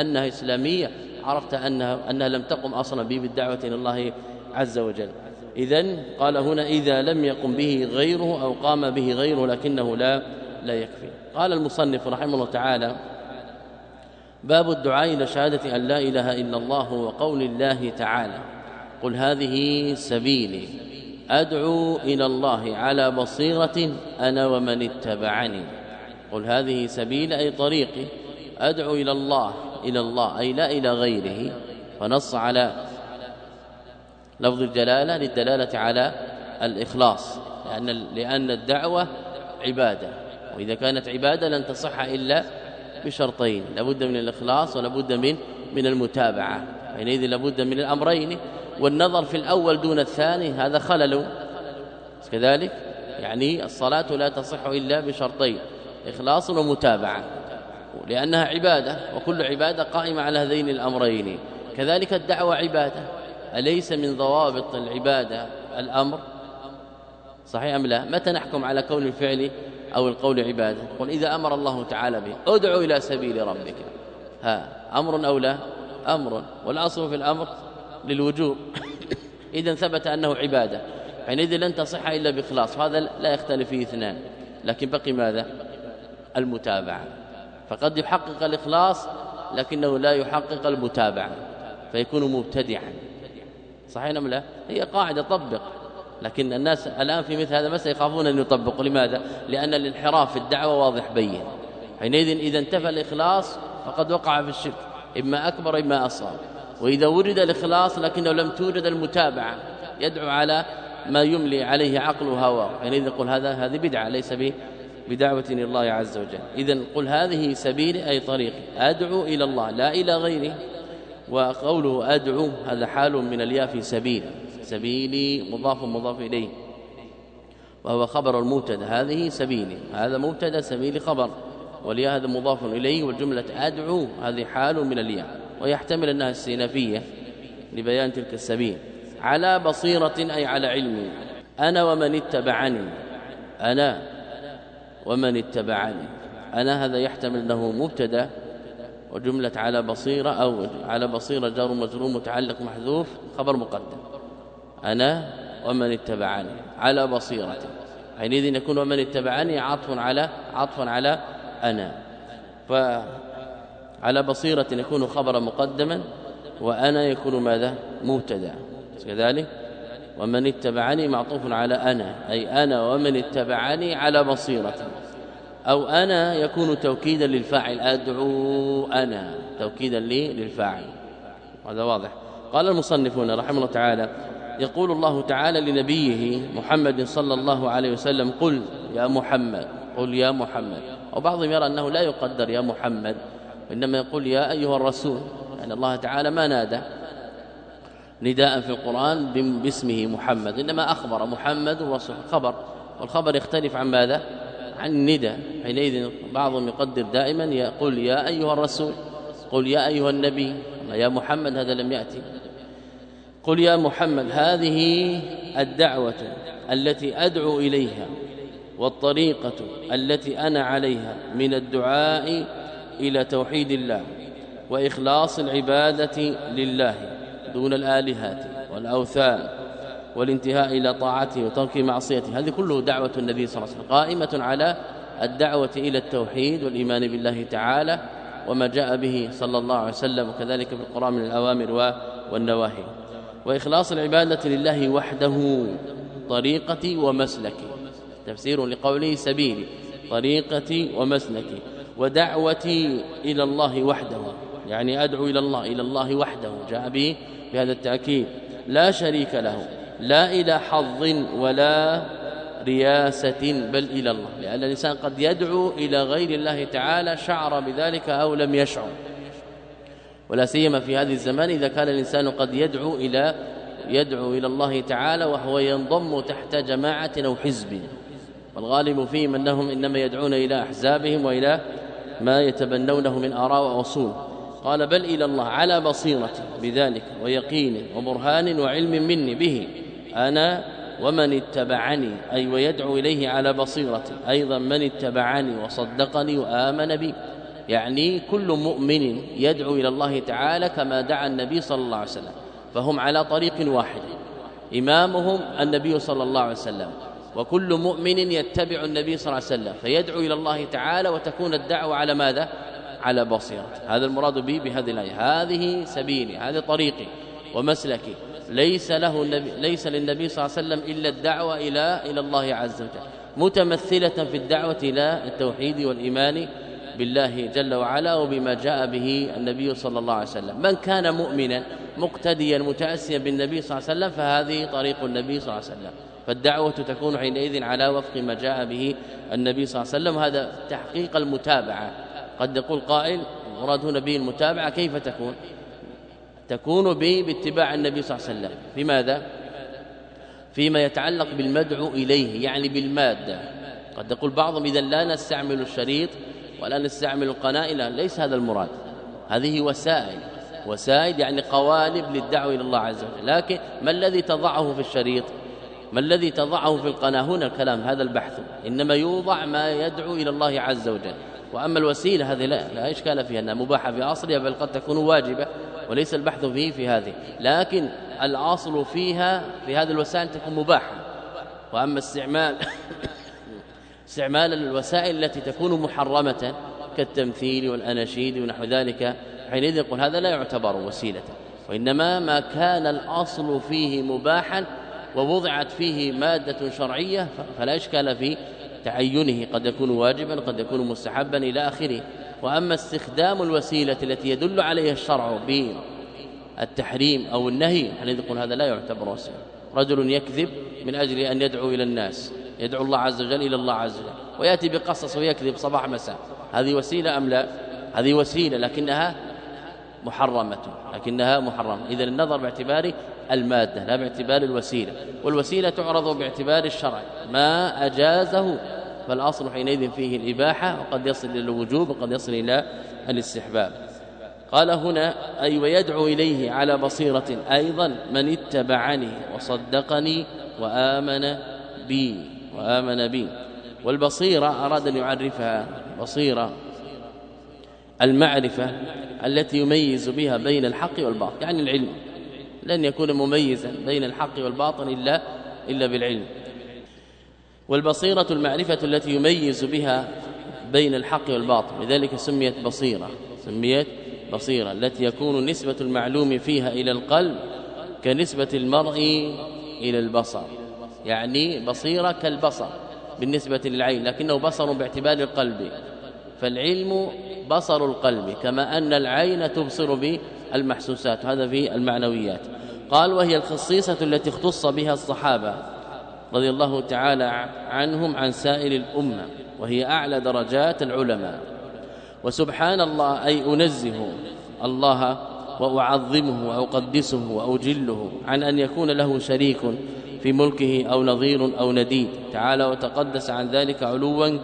[SPEAKER 2] أنها إسلامية عرفت انها انها لم تقم أصلا به بالدعوة إلى الله عز وجل. اذا قال هنا إذا لم يقم به غيره أو قام به غيره لكنه لا لا يكفي. قال المصنف رحمه الله تعالى باب الدعاء إلى شهادة أن لا إله إلا الله وقول الله تعالى. قل هذه سبيلي. أدعو إلى الله على بصيرة أنا ومن اتبعني. قل هذه سبيل أي طريقي أدعو إلى الله إلى الله أي لا إلى غيره. فنص على لفظ الجلالة للدلالة على الإخلاص لأن لأن الدعوة عبادة. وإذا كانت عبادة لن تصح إلا بشرطين لابد من الإخلاص ولابد من من المتابعة. حينئذ لابد من الأمرين. والنظر في الأول دون الثاني هذا خلل. كذلك يعني الصلاة لا تصح إلا بشرطين إخلاص ومتابعة. لأنها عبادة وكل عبادة قائمة على هذين الأمرين. كذلك الدعوة عبادة. أليس من ضوابط العبادة الأمر؟ صحيح أم لا؟ متى نحكم على كون الفعل أو القول عبادة؟ قل إذا أمر الله تعالى به. ادعو إلى سبيل ربك. ها أمر أو لا؟ أمر. والأصل في الأمر للوجوب. (coughs) اذا ثبت أنه عبادة. حينئذ لن تصح إلا بإخلاص. هذا لا يختلف فيه اثنان. لكن بقي ماذا؟ المتابعة. فقد يحقق الإخلاص لكنه لا يحقق المتابعة فيكون مبتدعا. صحيح أم لا؟ هي قاعدة طبق لكن الناس الآن في مثل هذا مسألة يخافون أن يطبقوا. لماذا؟ لأن الانحراف في الدعوة واضح بين. حينئذ إذا انتفى الإخلاص فقد وقع في الشرك إما أكبر إما أصغر. وإذا ورد الإخلاص لكنه لم توجد المتابعة يدعو على ما يملي عليه عقل وهوى. حينئذ يقول هذا هذه بدعة ليس به بدعوة إلى الله عز وجل. اذا قل هذه سبيلي أي طريقي. أدعو إلى الله لا إلى غيره. وقوله أدعو هذا حال من الياء في سبيل. سبيلي مضاف مضاف إليه. وهو خبر المبتدأ. هذه سبيلي. هذا مبتدأ سبيلي خبر. والياء هذا مضاف إليه والجملة أدعو هذه حال من الياء. ويحتمل أنها استئنافية لبيان تلك السبيل. على بصيرة أي على علم. أنا ومن اتبعني. أنا ومن اتبعني. أنا هذا يحتمل أنه مبتدأ وجملة على بصيرة أو على بصيرة جار مجرور متعلق محذوف خبر مقدم. أنا ومن اتبعني على بصيرة. حينئذ يكون ومن اتبعني عطف على عطف على أنا. ف على بصيرة يكون خبرا مقدما وأنا يكون ماذا؟ مبتدأ. كذلك ومن اتبعني معطوف على أنا أي أنا ومن اتبعني على بصيرة. أو أنا يكون توكيدا للفاعل أدعو أنا توكيدا لي للفاعل. هذا واضح. قال المصنفون رحمه الله تعالى يقول الله تعالى لنبيه محمد صلى الله عليه وسلم قل يا محمد قل يا محمد. وبعضهم يرى أنه لا يقدر يا محمد وانما يقول يا أيها الرسول. يعني الله تعالى ما نادى. نداء في القرآن باسمه محمد. إنما أخبر محمد رسول خبر. والخبر يختلف عن ماذا؟ عن الندى حينئذ بعضهم يقدر دائما يقول يا أيها الرسول قل يا أيها النبي يا محمد هذا لم يأتي. قل يا محمد هذه الدعوة التي أدعو إليها والطريقة التي أنا عليها من الدعاء إلى توحيد الله وإخلاص العبادة لله. دون الآلهات والأوثان والانتهاء إلى طاعته وترك معصيته. هذه كله دعوة النبي صلى الله عليه وسلم. قائمة على الدعوة إلى التوحيد والإيمان بالله تعالى وما جاء به صلى الله عليه وسلم وكذلك في القرآن من الأوامر والنواهي. وإخلاص العبادة لله وحده طريقتي ومسلكي. تفسير لقوله سبيلي طريقتي ومسلكي ودعوتي إلى الله وحده. يعني أدعو إلى الله إلى الله وحده جاء به بهذا التأكيد. لا شريك له لا إلى حظ ولا رياسة بل إلى الله. لأن الإنسان قد يدعو إلى غير الله تعالى شعر بذلك أو لم يشعر. ولا سيما في هذه الزمان إذا كان الإنسان قد يدعو إلى يدعو إلى الله تعالى وهو ينضم تحت جماعة أو حزب. والغالب فيهم أنهم إنما يدعون إلى أحزابهم وإلى ما يتبنونه من آراء وأصول. قال بل إلى الله على بصيرة بذلك ويقين وبرهان وعلم مني به أنا ومن اتبعني أي ويدعو إليه على بصيرة أيضا من اتبعني وصدقني وآمن بي. يعني كل مؤمن يدعو إلى الله تعالى كما دعا النبي صلى الله عليه وسلم فهم على طريق واحد إمامهم النبي صلى الله عليه وسلم وكل مؤمن يتبع النبي صلى الله عليه وسلم فيدعو إلى الله تعالى وتكون الدعوة على ماذا؟ على بصيرة. هذا المراد به بهذه الآية. هذه سبيلي هذه طريقي ومسلكي. ليس له النبي ليس للنبي صلى الله عليه وسلم إلا الدعوة إلى إلى الله عز وجل. متمثلة في الدعوة إلى التوحيد والإيمان بالله جل وعلا وبما جاء به النبي صلى الله عليه وسلم. من كان مؤمنا مقتديا متأسيا بالنبي صلى الله عليه وسلم فهذه طريق النبي صلى الله عليه وسلم. فالدعوة تكون حينئذ على وفق ما جاء به النبي صلى الله عليه وسلم. هذا تحقيق المتابعة. قد يقول قائل مراد هنا به المتابعة كيف تكون؟ تكون به باتباع النبي صلى الله عليه وسلم. في ماذا؟ فيما يتعلق بالمدعو إليه يعني بالمادة. قد يقول بعضهم إذا لا نستعمل الشريط ولا نستعمل القنائل ليس هذا المراد. هذه وسائل. وسائل يعني قوالب للدعوة إلى الله عز وجل. لكن ما الذي تضعه في الشريط؟ ما الذي تضعه في القناة؟ هنا الكلام هذا البحث. إنما يوضع ما يدعو إلى الله عز وجل. وأما الوسيلة هذه لا لا اشكال فيها؟ أنها مباحة في اصلها بل قد تكون واجبة وليس البحث فيه في هذه. لكن الأصل فيها في هذه الوسائل تكون مباحة. وأما استعمال (coughs) استعمال الوسائل التي تكون محرمة كالتمثيل والأناشيد ونحو ذلك حينئذ يقول هذا لا يعتبر وسيلة. وإنما ما كان الأصل فيه مباحا ووضعت فيه مادة شرعية فلا إشكال في تعينه قد يكون واجبا قد يكون مستحبا إلى آخره. وأما استخدام الوسيلة التي يدل عليها الشرع بالتحريم أو النهي حينئذ يقول هذا لا يعتبر وسيلة. رجل يكذب من أجل أن يدعو إلى الناس يدعو الله عز وجل إلى الله عز وجل ويأتي بقصص ويكذب صباح مساء. هذه وسيلة أم لا؟ هذه وسيلة لكنها محرمة لكنها محرمة. اذا النظر باعتبار المادة لا باعتبار الوسيلة. والوسيلة تعرض باعتبار الشرع. ما أجازه فالأصل حينئذ فيه الإباحة وقد يصل إلى الوجوب وقد يصل إلى الاستحباب. قال هنا أي ويدعو إليه على بصيرة أيضا من اتبعني وصدقني وآمن بي وآمن بي. والبصيرة أراد أن يعرفها بصيرة المعرفة التي يميز بها بين الحق والباطل يعني العلم. لن يكون مميزا بين الحق والباطل إلا إلا بالعلم. والبصيرة المعرفة التي يميز بها بين الحق والباطل لذلك سميت بصيرة سميت بصيرة التي يكون نسبة المعلوم فيها إلى القلب كنسبة المرء إلى البصر. يعني بصيرة كالبصر بالنسبة للعين لكنه بصر باعتبار القلب. فالعلم بصر القلب كما أن العين تبصر بالمحسوسات هذا في المعنويات. قال وهي الخصيصة التي اختص بها الصحابة رضي الله تعالى عنهم عن سائر الأمة وهي أعلى درجات العلماء. وسبحان الله أي أنزه الله وأعظمه وأقدسه وأجله عن أن يكون له شريك في ملكه أو نظير أو نديد تعالى وتقدس عن ذلك علوا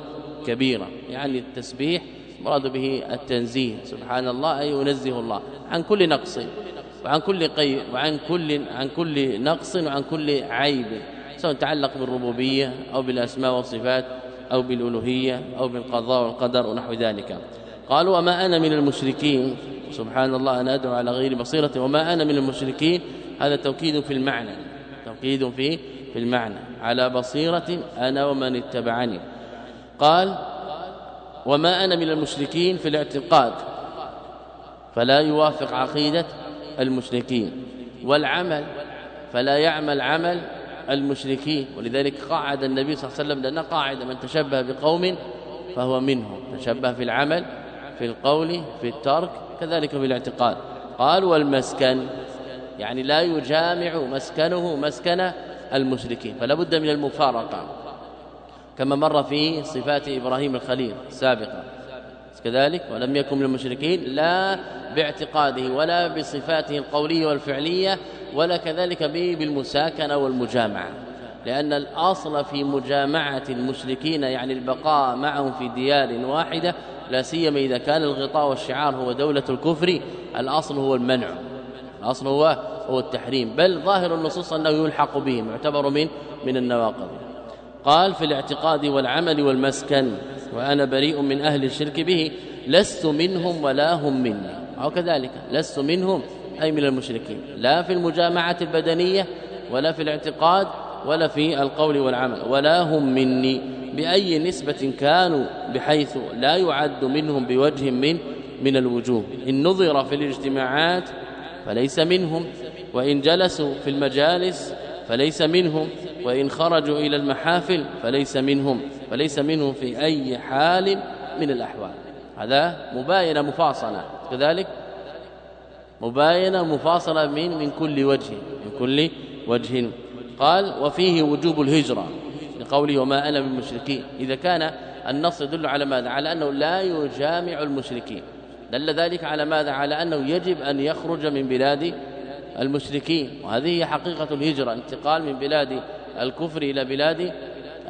[SPEAKER 2] كبيرا. يعني التسبيح مراد به التنزيه. سبحان الله أي ينزه الله. عن كل نقص وعن كل قي وعن كل عن كل نقص وعن كل عيب. سواء تعلق بالربوبية أو بالأسماء والصفات أو بالألوهية أو بالقضاء والقدر ونحو ذلك. قالوا وما أنا من المشركين؟ سبحان الله أنا أدعو على غير بصيرة. وما أنا من المشركين؟ هذا توكيد في المعنى. توكيد في في المعنى. على بصيرة أنا ومن اتبعني. قال وما أنا من المشركين في الاعتقاد فلا يوافق عقيدة المشركين والعمل فلا يعمل عمل المشركين ولذلك قاعد النبي صلى الله عليه وسلم لنا قاعدة من تشبه بقوم فهو منهم تشبه في العمل في القول في الترك كذلك في الاعتقاد. قال والمسكن. يعني لا يجامع مسكنه مسكن المشركين فلا بد من المفارقة. كما مر في صفات إبراهيم الخليل السابقه كذلك ولم يكن من المشركين لا باعتقاده ولا بصفاته القولية والفعلية ولا كذلك بالمساكنة والمجامعة. لأن الأصل في مجامعة المشركين يعني البقاء معهم في ديار واحدة لا سيما إذا كان الغطاء والشعار هو دولة الكفر الأصل هو المنع. الأصل هو هو التحريم. بل ظاهر النصوص أنه يلحق بهم يعتبر من من النواقض. قال في الاعتقاد والعمل والمسكن وأنا بريء من أهل الشرك به لست منهم ولا هم مني. أو كذلك لست منهم أي من المشركين. لا في المجامعة البدنية ولا في الاعتقاد ولا في القول والعمل ولا هم مني. بأي نسبة كانوا بحيث لا يعد منهم بوجه من من الوجوه. إن نظر في الاجتماعات فليس منهم. وإن جلسوا في المجالس فليس منهم. وإن خرجوا إلى المحافل فليس منهم فليس منهم في أي حال من الأحوال. هذا مباينة مفاصلة. كذلك مباينة مفاصلة من من كل وجه من كل وجه. قال وفيه وجوب الهجرة. لقوله وما أنا من المشركين إذا كان النص يدل على ماذا؟ على أنه لا يجامع المشركين. دل ذلك على ماذا؟ على أنه يجب أن يخرج من بلاد المشركين. وهذه هي حقيقة الهجرة انتقال من بلاد الكفر إلى بلاد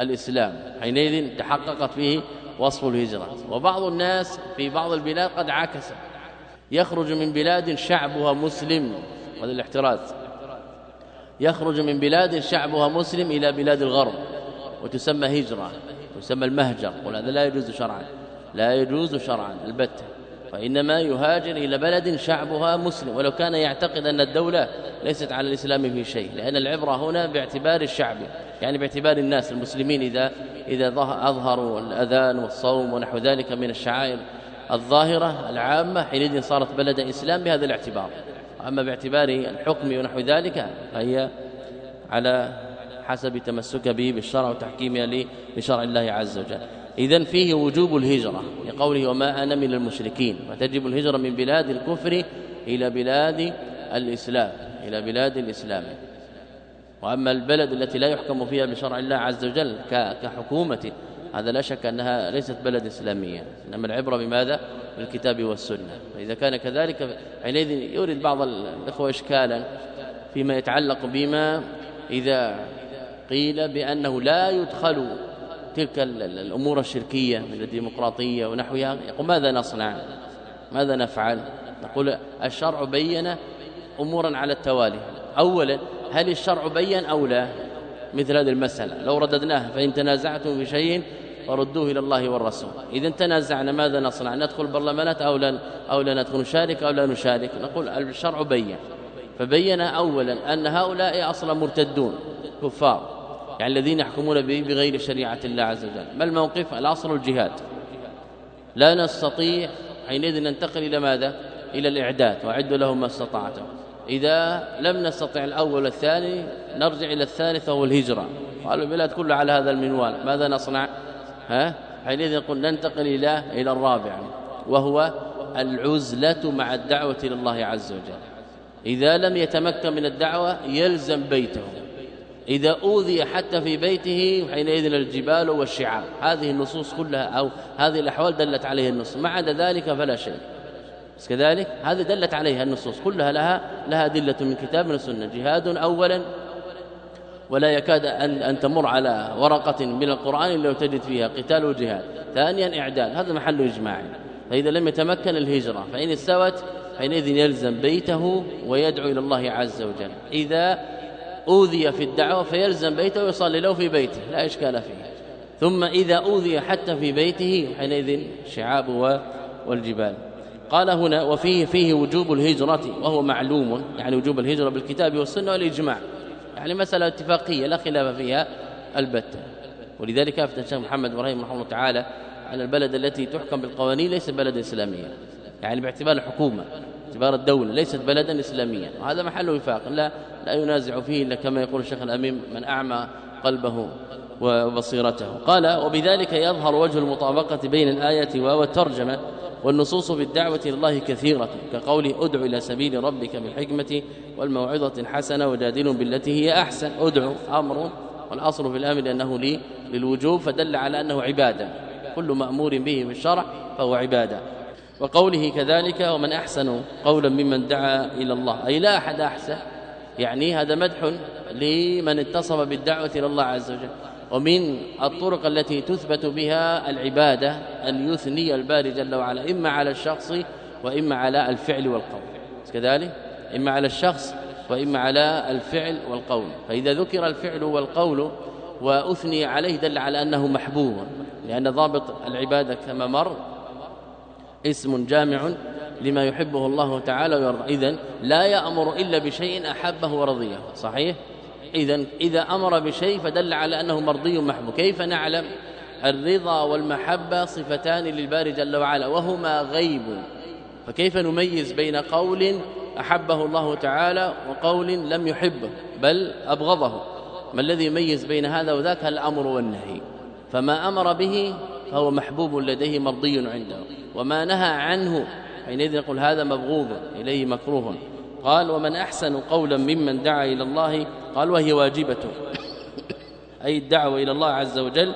[SPEAKER 2] الإسلام. حينئذ تحققت فيه وصف الهجرة. وبعض الناس في بعض البلاد قد عكس يخرج من بلاد شعبها مسلم. هذا الاحتراز. يخرج من بلاد شعبها مسلم إلى بلاد الغرب. وتسمى هجرة تسمى المهجر. وهذا لا يجوز شرعا. لا يجوز شرعا. البتة وإنما يهاجر إلى بلد شعبها مسلم ولو كان يعتقد أن الدولة ليست على الإسلام في شيء لأن العبرة هنا باعتبار الشعب يعني باعتبار الناس المسلمين إذا إذا أظهروا الأذان والصوم ونحو ذلك من الشعائر الظاهرة العامة حينئذ صارت بلد إسلام بهذا الاعتبار. أما باعتبار الحكم ونحو ذلك فهي على حسب تمسك به بالشرع وتحكيمها لشرع الله عز وجل. اذا فيه وجوب الهجرة لقوله وما أنا من المشركين. فتجب الهجرة من بلاد الكفر إلى بلاد الإسلام إلى بلاد الإسلام. وأما البلد التي لا يحكم فيها بشرع الله عز وجل كحكومة هذا لا شك أنها ليست بلد إسلامية. إنما العبرة بماذا؟ بالكتاب والسنة. فإذا كان كذلك حينئذ يورد بعض الإخوة إشكالا فيما يتعلق بما إذا قيل بأنه لا يدخل تلك الأمور الشركية من الديمقراطية ونحوها. يقول ماذا نصنع؟ ماذا نفعل؟ نقول الشرع بين أمورا على التوالي. أولا هل الشرع بين أو لا؟ مثل هذه المسألة. لو رددناها فإن تنازعتم في شيء فردوه إلى الله والرسول. إذا تنازعنا ماذا نصنع؟ ندخل برلمانات أو لا؟ أو لا ندخل نشارك أو لا نشارك؟ نقول الشرع بين. فبين اولا أن هؤلاء أصلا مرتدون كفار. يعني الذين يحكمون به بغير شريعة الله عز وجل. ما الموقف؟ الأصل الجهاد لا نستطيع حينئذ ننتقل إلى ماذا؟ إلى الإعداد وأعدوا لهم ما استطعتم. إذا لم نستطع الأول والثاني نرجع إلى الثالث وهو الهجرة. قالوا البلاد كلها على هذا المنوال ماذا نصنع؟ ها؟ حينئذ نقول ننتقل إلى إلى الرابع وهو العزلة مع الدعوة إلى الله عز وجل. إذا لم يتمكن من الدعوة يلزم بيته. إذا أوذي حتى في بيته حينئذ الجبال والشعاب. هذه النصوص كلها أو هذه الأحوال دلت عليه النص ما عدا ذلك فلا شيء. بس كذلك هذه دلت عليها النصوص. كلها لها لها أدلة من كتاب من السنة. جهاد أولا ولا يكاد أن, أن تمر على ورقة من القرآن إلا تجد فيها قتال وجهاد. ثانيا إعداد هذا محل إجماع. فإذا لم يتمكن الهجرة فإن استوت حينئذ يلزم بيته ويدعو إلى الله عز وجل. إذا أوذي في الدعوة فيلزم بيته ويصلي له في بيته لا إشكال فيه. ثم إذا أوذي حتى في بيته حينئذ شعاب والجبال. قال هنا وفيه فيه وجوب الهجرة وهو معلوم يعني وجوب الهجرة بالكتاب والسنة والإجماع. يعني مسألة اتفاقية لا خلاف فيها البتة ولذلك أفتى الشيخ محمد إبراهيم رحمه الله تعالى على البلد التي تحكم بالقوانين ليس بلد إسلامية يعني باعتبار الحكومة. باعتبار الدولة ليست بلدا إسلاميا. وهذا محل وفاق. لا لا ينازع فيه إلا كما يقول الشيخ الامين من أعمى قلبه وبصيرته. قال وبذلك يظهر وجه المطابقة بين الآية والترجمة والنصوص بالدعوه إلى الله كثيرة كقول أدع إلى سبيل ربك بالحكمة والموعظة الحسنة وجادلهم بالتي هي أحسن. ادعو أمر والأصل في الأمر أنه لي للوجوب فدل على أنه عبادة. كل مأمور به في الشرع فهو عبادة. وقوله كذلك ومن أحسن قولا ممن دعا إلى الله. أي لا أحد أحسن. يعني هذا مدح لمن اتصف بالدعوة إلى الله عز وجل. ومن الطرق التي تثبت بها العبادة أن يثني الباري جل وعلا إما على الشخص وإما على الفعل والقول. كذلك؟ إما على الشخص وإما على الفعل والقول. فإذا ذكر الفعل والقول وأثني عليه دل على أنه محبوب. لأن ضابط العبادة كما مر اسم جامع لما يحبه الله تعالى ويرضى. اذا لا يأمر إلا بشيء أحبه ورضيه. صحيح؟ اذا إذا أمر بشيء فدل على أنه مرضي محبوب. كيف نعلم؟ الرضا والمحبة صفتان للباري جل وعلا وهما غيب. فكيف نميز بين قول أحبه الله تعالى وقول لم يحبه؟ بل أبغضه. ما الذي يميز بين هذا وذاك؟ الأمر والنهي. فما أمر به فهو محبوب لديه مرضي عنده. وما نهى عنه حينئذ نقول هذا مبغوض إليه مكروه. قال ومن أحسن قولا ممن دعا إلى الله؟ قال وهي واجبة. (coughs) أي الدعوة إلى الله عز وجل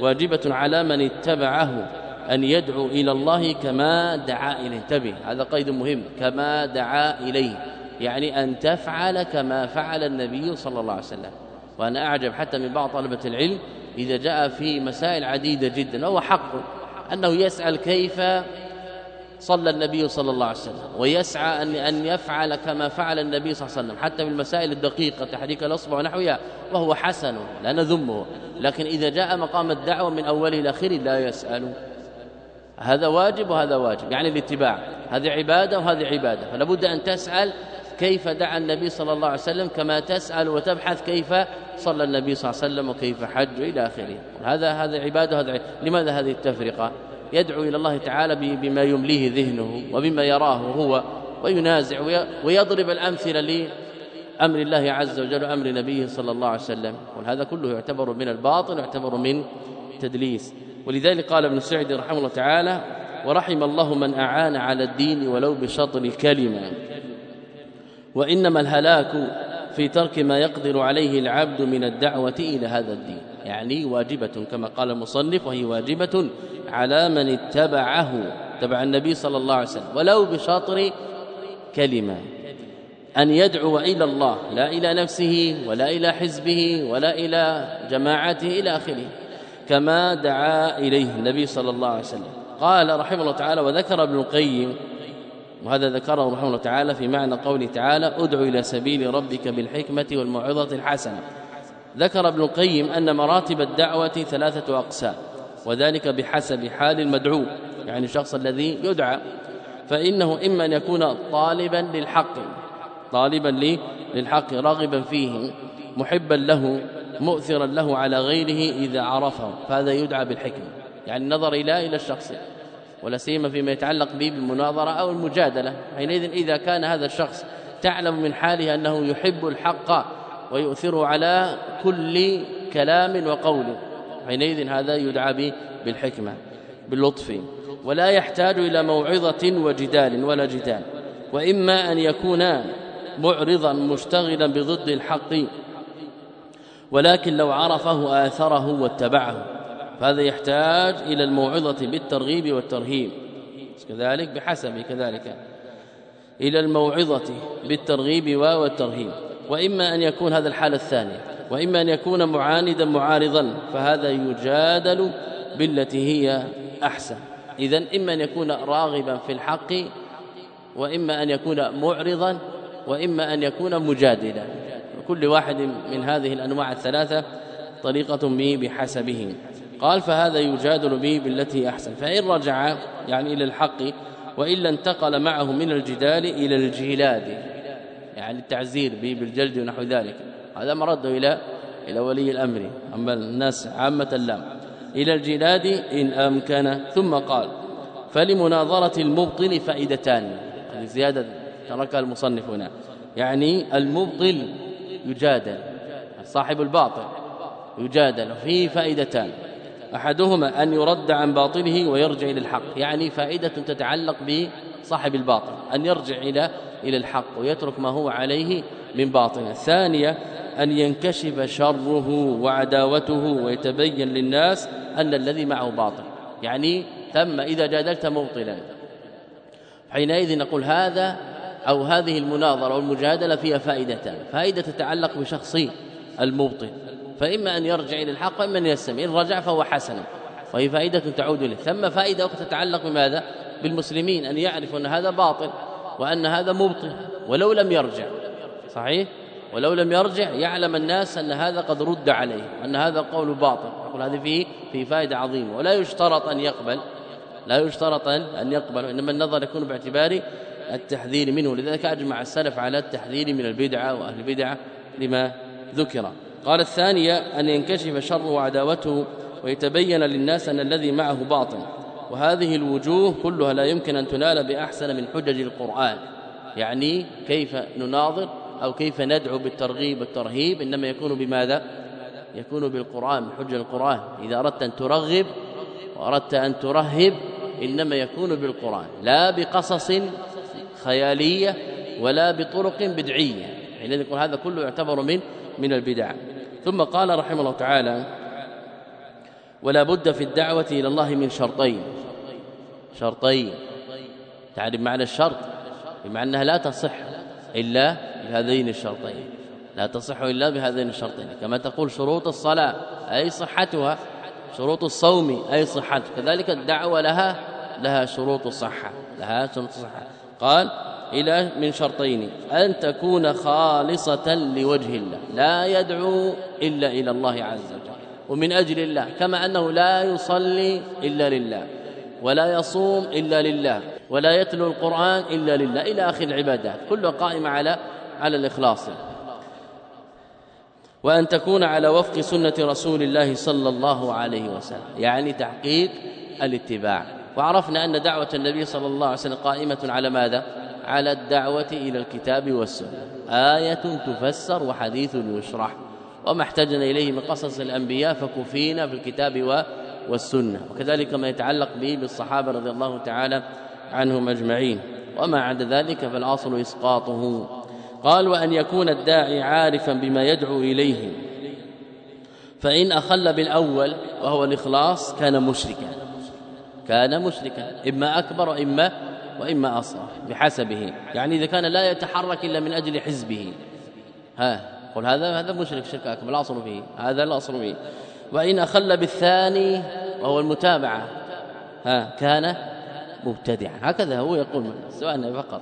[SPEAKER 2] واجبة على من اتبعه أن يدعو إلى الله كما دعا إليه. انتبه هذا قيد مهم كما دعا إليه. يعني أن تفعل كما فعل النبي صلى الله عليه وسلم. وأنا أعجب حتى من بعض طلبة العلم إذا جاء في مسائل عديدة جدا وهو حق أنه يسأل كيف صلى النبي صلى الله عليه وسلم ويسعى أن أن يفعل كما فعل النبي صلى الله عليه وسلم حتى في المسائل الدقيقة تحريك الأصبع ونحوها وهو حسن لا نذمه. لكن إذا جاء مقام الدعوة من أوله إلى آخره لا يسأل. هذا واجب وهذا واجب يعني الاتباع. هذه عبادة وهذه عبادة. فلا بد أن تسأل كيف دعا النبي صلى الله عليه وسلم كما تسأل وتبحث كيف صلى النبي صلى الله عليه وسلم وكيف حج إلى آخره. هذا هذا عبادة وهذا لماذا هذه التفرقة؟ يدعو إلى الله تعالى بما يمليه ذهنه وبما يراه هو وينازع ويضرب الأمثلة لأمر الله عز وجل وأمر نبيه صلى الله عليه وسلم. وهذا كله يعتبر من الباطن ويعتبر من تدليس. ولذلك قال ابن سعد رحمه الله تعالى ورحم الله من أعان على الدين ولو بشطر كلمة وإنما الهلاك في ترك ما يقدر عليه العبد من الدعوة إلى هذا الدين. يعني واجبة كما قال المصنف وهي واجبة على من اتبعه تبع النبي صلى الله عليه وسلم ولو بشطر كلمة. أن يدعو إلى الله لا إلى نفسه ولا إلى حزبه ولا إلى جماعته إلى آخره. كما دعا إليه النبي صلى الله عليه وسلم. قال رحمه الله تعالى وذكر ابن القيم وهذا ذكره رحمه الله تعالى في معنى قوله تعالى أدعو إلى سبيل ربك بالحكمة والموعظة الحسنة ذكر ابن القيم أن مراتب الدعوة ثلاثة أقسام وذلك بحسب حال المدعو يعني الشخص الذي يدعى. فإنه إما أن يكون طالبا للحق طالبا للحق راغبا فيه محبا له مؤثرا له على غيره إذا عرفه فهذا يدعى بالحكمة يعني النظر إلى إلى الشخص. ولا سيما فيما يتعلق به بالمناظرة أو المجادلة. حينئذ إذا كان هذا الشخص تعلم من حاله أنه يحب الحق ويؤثره على كل كلام وقول. حينئذ هذا يدعى بالحكمة باللطف. ولا يحتاج إلى موعظة وجدال ولا جدال. وإما أن يكون معرضا مشتغلا بضد الحق ولكن لو عرفه آثره واتبعه. فهذا يحتاج إلى الموعظة بالترغيب والترهيب. كذلك بحسب كذلك. إلى الموعظة بالترغيب والترهيب. وإما أن يكون هذا الحال الثاني. وإما أن يكون معاندا معارضا فهذا يجادل بالتي هي أحسن. إذا إما أن يكون راغبا في الحق وإما أن يكون معرضا وإما أن يكون مجادلا. كل واحد من هذه الأنواع الثلاثة طريقة به بحسبه. قال فهذا يجادل به بالتي أحسن. فإن رجع يعني إلى الحق وإلا انتقل معه من الجدال إلى الجلاد يعني التعزير به بالجلد ونحو ذلك. هذا مرده إلى إلى ولي الأمر. أما الناس عامة اللام إلى الجلاد إن أمكن. ثم قال فلمناظرة المبطل فائدتان. هذه زيادة تركها المصنف هنا. يعني المبطل يجادل صاحب الباطل يجادل فيه فائدتان. أحدهما أن يرد عن باطله ويرجع إلى الحق. يعني فائدة تتعلق بصاحب الباطل أن يرجع إلى إلى الحق ويترك ما هو عليه من باطل. الثانية أن ينكشف شره وعداوته ويتبين للناس أن الذي معه باطل. يعني ثم إذا جادلت مبطلا. حينئذ نقول هذا أو هذه المناظرة والمجادلة فيها فائدتان. فائدة تتعلق بشخصي المبطل. فإما أن يرجع إلى الحق وإما أن يستمع إن رجع فهو حسن. وهي فائدة تعود له ثم فائدة تتعلق بماذا؟ بالمسلمين أن يعرفوا أن هذا باطل وأن هذا مبطل ولو لم يرجع. صحيح؟ ولو لم يرجع يعلم الناس أن هذا قد رد عليه وأن هذا قول باطل. يقول هذه فيه في فائدة عظيمة. ولا يشترط أن يقبل لا يشترط أن يقبل إنما النظر يكون باعتبار التحذير منه. لذلك أجمع السلف على التحذير من البدعة وأهل البدعة لما ذكر. قال الثانية أن ينكشف شره وعداوته ويتبين للناس أن الذي معه باطل وهذه الوجوه كلها لا يمكن أن تنال بأحسن من حجج القرآن. يعني كيف نناظر أو كيف ندعو بالترغيب والترهيب؟ إنما يكون بماذا؟ يكون بالقرآن بحجج القرآن. إذا أردت أن ترغب وأردت أن ترهب إنما يكون بالقرآن. لا بقصص خيالية ولا بطرق بدعية. حين يقول هذا كله يعتبر من من البدع. ثم قال رحمه الله تعالى ولا بد في الدعوة إلى الله من شرطين. شرطين. تعرف معنى الشرط بمعنى أنها لا تصح إلا بهذين الشرطين. لا تصح إلا بهذين الشرطين. كما تقول شروط الصلاة أي صحتها. شروط الصوم أي صحته كذلك الدعوة لها لها شروط الصحة لها شروط الصحة قال إلى من شرطين. أن تكون خالصة لوجه الله. لا يدعو إلا إلى الله عز وجل. ومن أجل الله. كما أنه لا يصلي إلا لله. ولا يصوم إلا لله. ولا يتلو القرآن إلا لله. إلى آخر العبادات. كلها قائمة على على الإخلاص. وأن تكون على وفق سنة رسول الله صلى الله عليه وسلم. يعني تحقيق الاتباع. وعرفنا أن دعوة النبي صلى الله عليه وسلم قائمة على ماذا؟ على الدعوة إلى الكتاب والسنة. آية تفسر وحديث يشرح. وما احتجنا إليه من قصص الأنبياء فكفينا في الكتاب والسنة. وكذلك ما يتعلق به بالصحابة رضي الله تعالى عنهم أجمعين. وما عدا ذلك فالأصل إسقاطه. قال وأن يكون الداعي عارفا بما يدعو إليه. فإن أخل بالأول وهو الإخلاص كان مشركا. كان مشركا. إما أكبر وإما وإما أصغر بحسبه. يعني إذا كان لا يتحرك إلا من أجل حزبه. ها قل هذا هذا مشرك شرك أكبر لا أصل فيه. هذا لا أصل فيه. وإن أخل بالثاني وهو المتابعة. ها كان مبتدعا. هكذا هو يقول سواء فقط.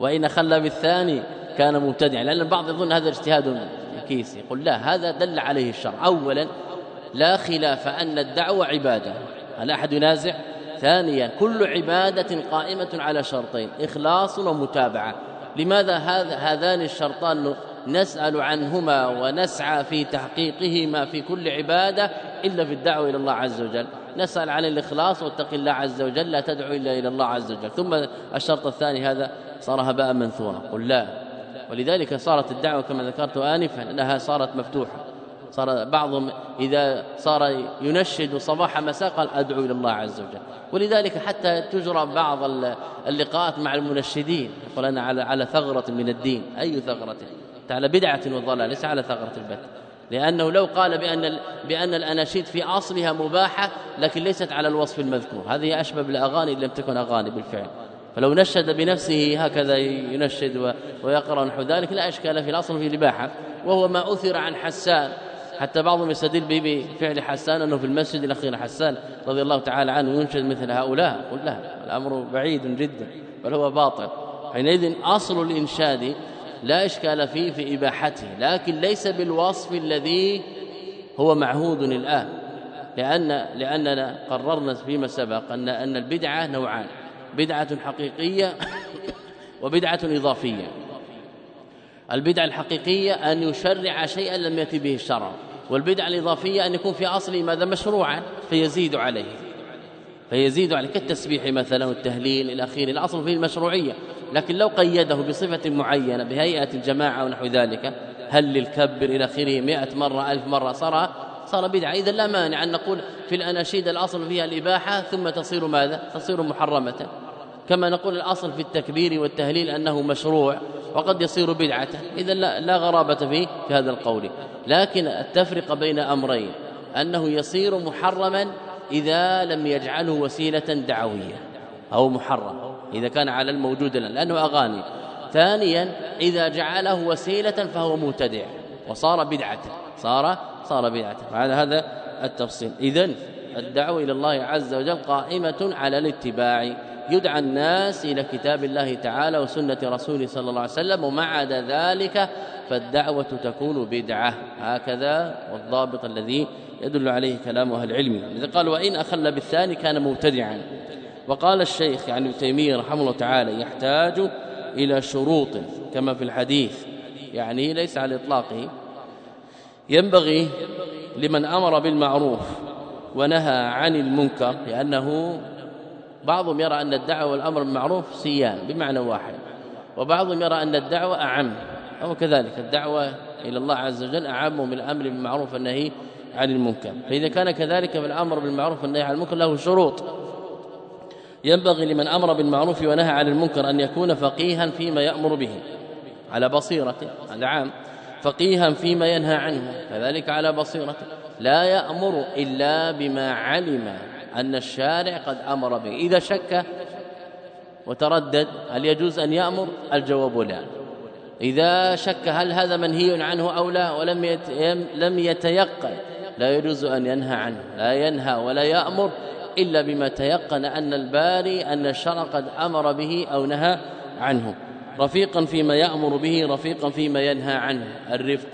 [SPEAKER 2] وإن أخل بالثاني كان مبتدعا. لأن البعض يظن هذا اجتهاد كيسي يقول لا هذا دل عليه الشرع. أولا لا خلاف أن الدعوة عبادة. هل أحد ينازع؟ ثانيا كل عبادة قائمة على شرطين إخلاص ومتابعة. لماذا هذا هذان الشرطان نسأل عنهما ونسعى في تحقيقهما في كل عبادة إلا في الدعوة إلى الله عز وجل؟ نسأل عن الإخلاص واتق الله عز وجل لا تدعو إلا إلى الله عز وجل. ثم الشرط الثاني هذا صار هباء منثورا. قل لا. ولذلك صارت الدعوة كما ذكرت آنفا أنها صارت مفتوحة. صار بعضهم إذا صار ينشد صباح مساء قال أدعو إلى الله عز وجل. ولذلك حتى تجرى بعض اللقاءات مع المنشدين. يقول أنا على على ثغرة من الدين. أي ثغرة؟ على بدعة وضلال ليس على ثغرة البت لأنه لو قال بأن بأن الأناشيد في أصلها مباحة لكن ليست على الوصف المذكور. هذه أشبه بالأغاني لم تكن أغاني بالفعل. فلو نشد بنفسه هكذا ينشد ويقرأ نحو ذلك لا إشكال في الأصل في الإباحة. وهو ما أثر عن حسان. حتى بعضهم يستدل به بفعل حسان أنه في المسجد الأخير حسان رضي الله تعالى عنه ينشد مثل هؤلاء. قل لا الأمر بعيد جدا بل هو باطل. حينئذ أصل الإنشاد لا إشكال فيه في إباحته لكن ليس بالوصف الذي هو معهود الآن. لأن لأننا قررنا فيما سبق أن أن البدعة نوعان بدعة حقيقية (coughs) وبدعة إضافية. البدعة الحقيقية أن يشرع شيئا لم يأتي به الشرع. والبدعة الإضافية أن يكون في اصله ماذا مشروعا فيزيد عليه. فيزيد عليه كالتسبيح مثلا والتهليل إلى آخره. الأصل فيه المشروعية. لكن لو قيده بصفة معينة بهيئة الجماعة ونحو ذلك هل للكبر إلى آخره 100 مرة ألف مرة صار صار بدعة. اذا لا مانع أن نقول في الأناشيد الأصل فيها الإباحة ثم تصير ماذا؟ تصير محرمة. كما نقول الأصل في التكبير والتهليل أنه مشروع وقد يصير بدعة. اذا لا, لا غرابة فيه في هذا القول. لكن التفرق بين أمرين أنه يصير محرما إذا لم يجعله وسيلة دعوية أو محرم إذا كان على الموجود لأنه أغاني. ثانيا إذا جعله وسيلة فهو مبتدع وصار بدعة صار صار بدعة. هذا هذا التفصيل. اذا الدعوة إلى الله عز وجل قائمة على الاتباع. يدعى الناس إلى كتاب الله تعالى وسنة رسوله صلى الله عليه وسلم وما عدا ذلك فالدعوة تكون بدعة. هكذا والضابط الذي يدل عليه كلام أهل العلم. إذا قال وإن أخل بالثاني كان مبتدعا. وقال الشيخ يعني ابن تيمية رحمه الله تعالى يحتاج إلى شروط كما في الحديث. يعني ليس على اطلاقه ينبغي لمن أمر بالمعروف ونهى عن المنكر لأنه بعضهم يرى أن الدعوة والأمر بالمعروف سيان بمعنى واحد. وبعضهم يرى أن الدعوة أعم. أو كذلك الدعوة إلى الله عز وجل أعم من الأمر بالمعروف والنهي عن المنكر. فإذا كان كذلك بالأمر بالمعروف والنهي عن المنكر له شروط. ينبغي لمن أمر بالمعروف ونهى عن المنكر أن يكون فقيها فيما يأمر به. على بصيرة هذا عام. فقيها فيما ينهى عنه. كذلك على بصيرة لا يأمر إلا بما علم. أن الشارع قد أمر به. إذا شك وتردد هل يجوز أن يأمر؟ الجواب لا. إذا شك هل هذا منهي عنه أو لا ولم لم يتيقن لا يجوز أن ينهى عنه لا ينهى ولا يأمر إلا بما تيقن أن الباري أن الشرع قد أمر به أو نهى عنه. رفيقا فيما يأمر به رفيقا فيما ينهى عنه. الرفق.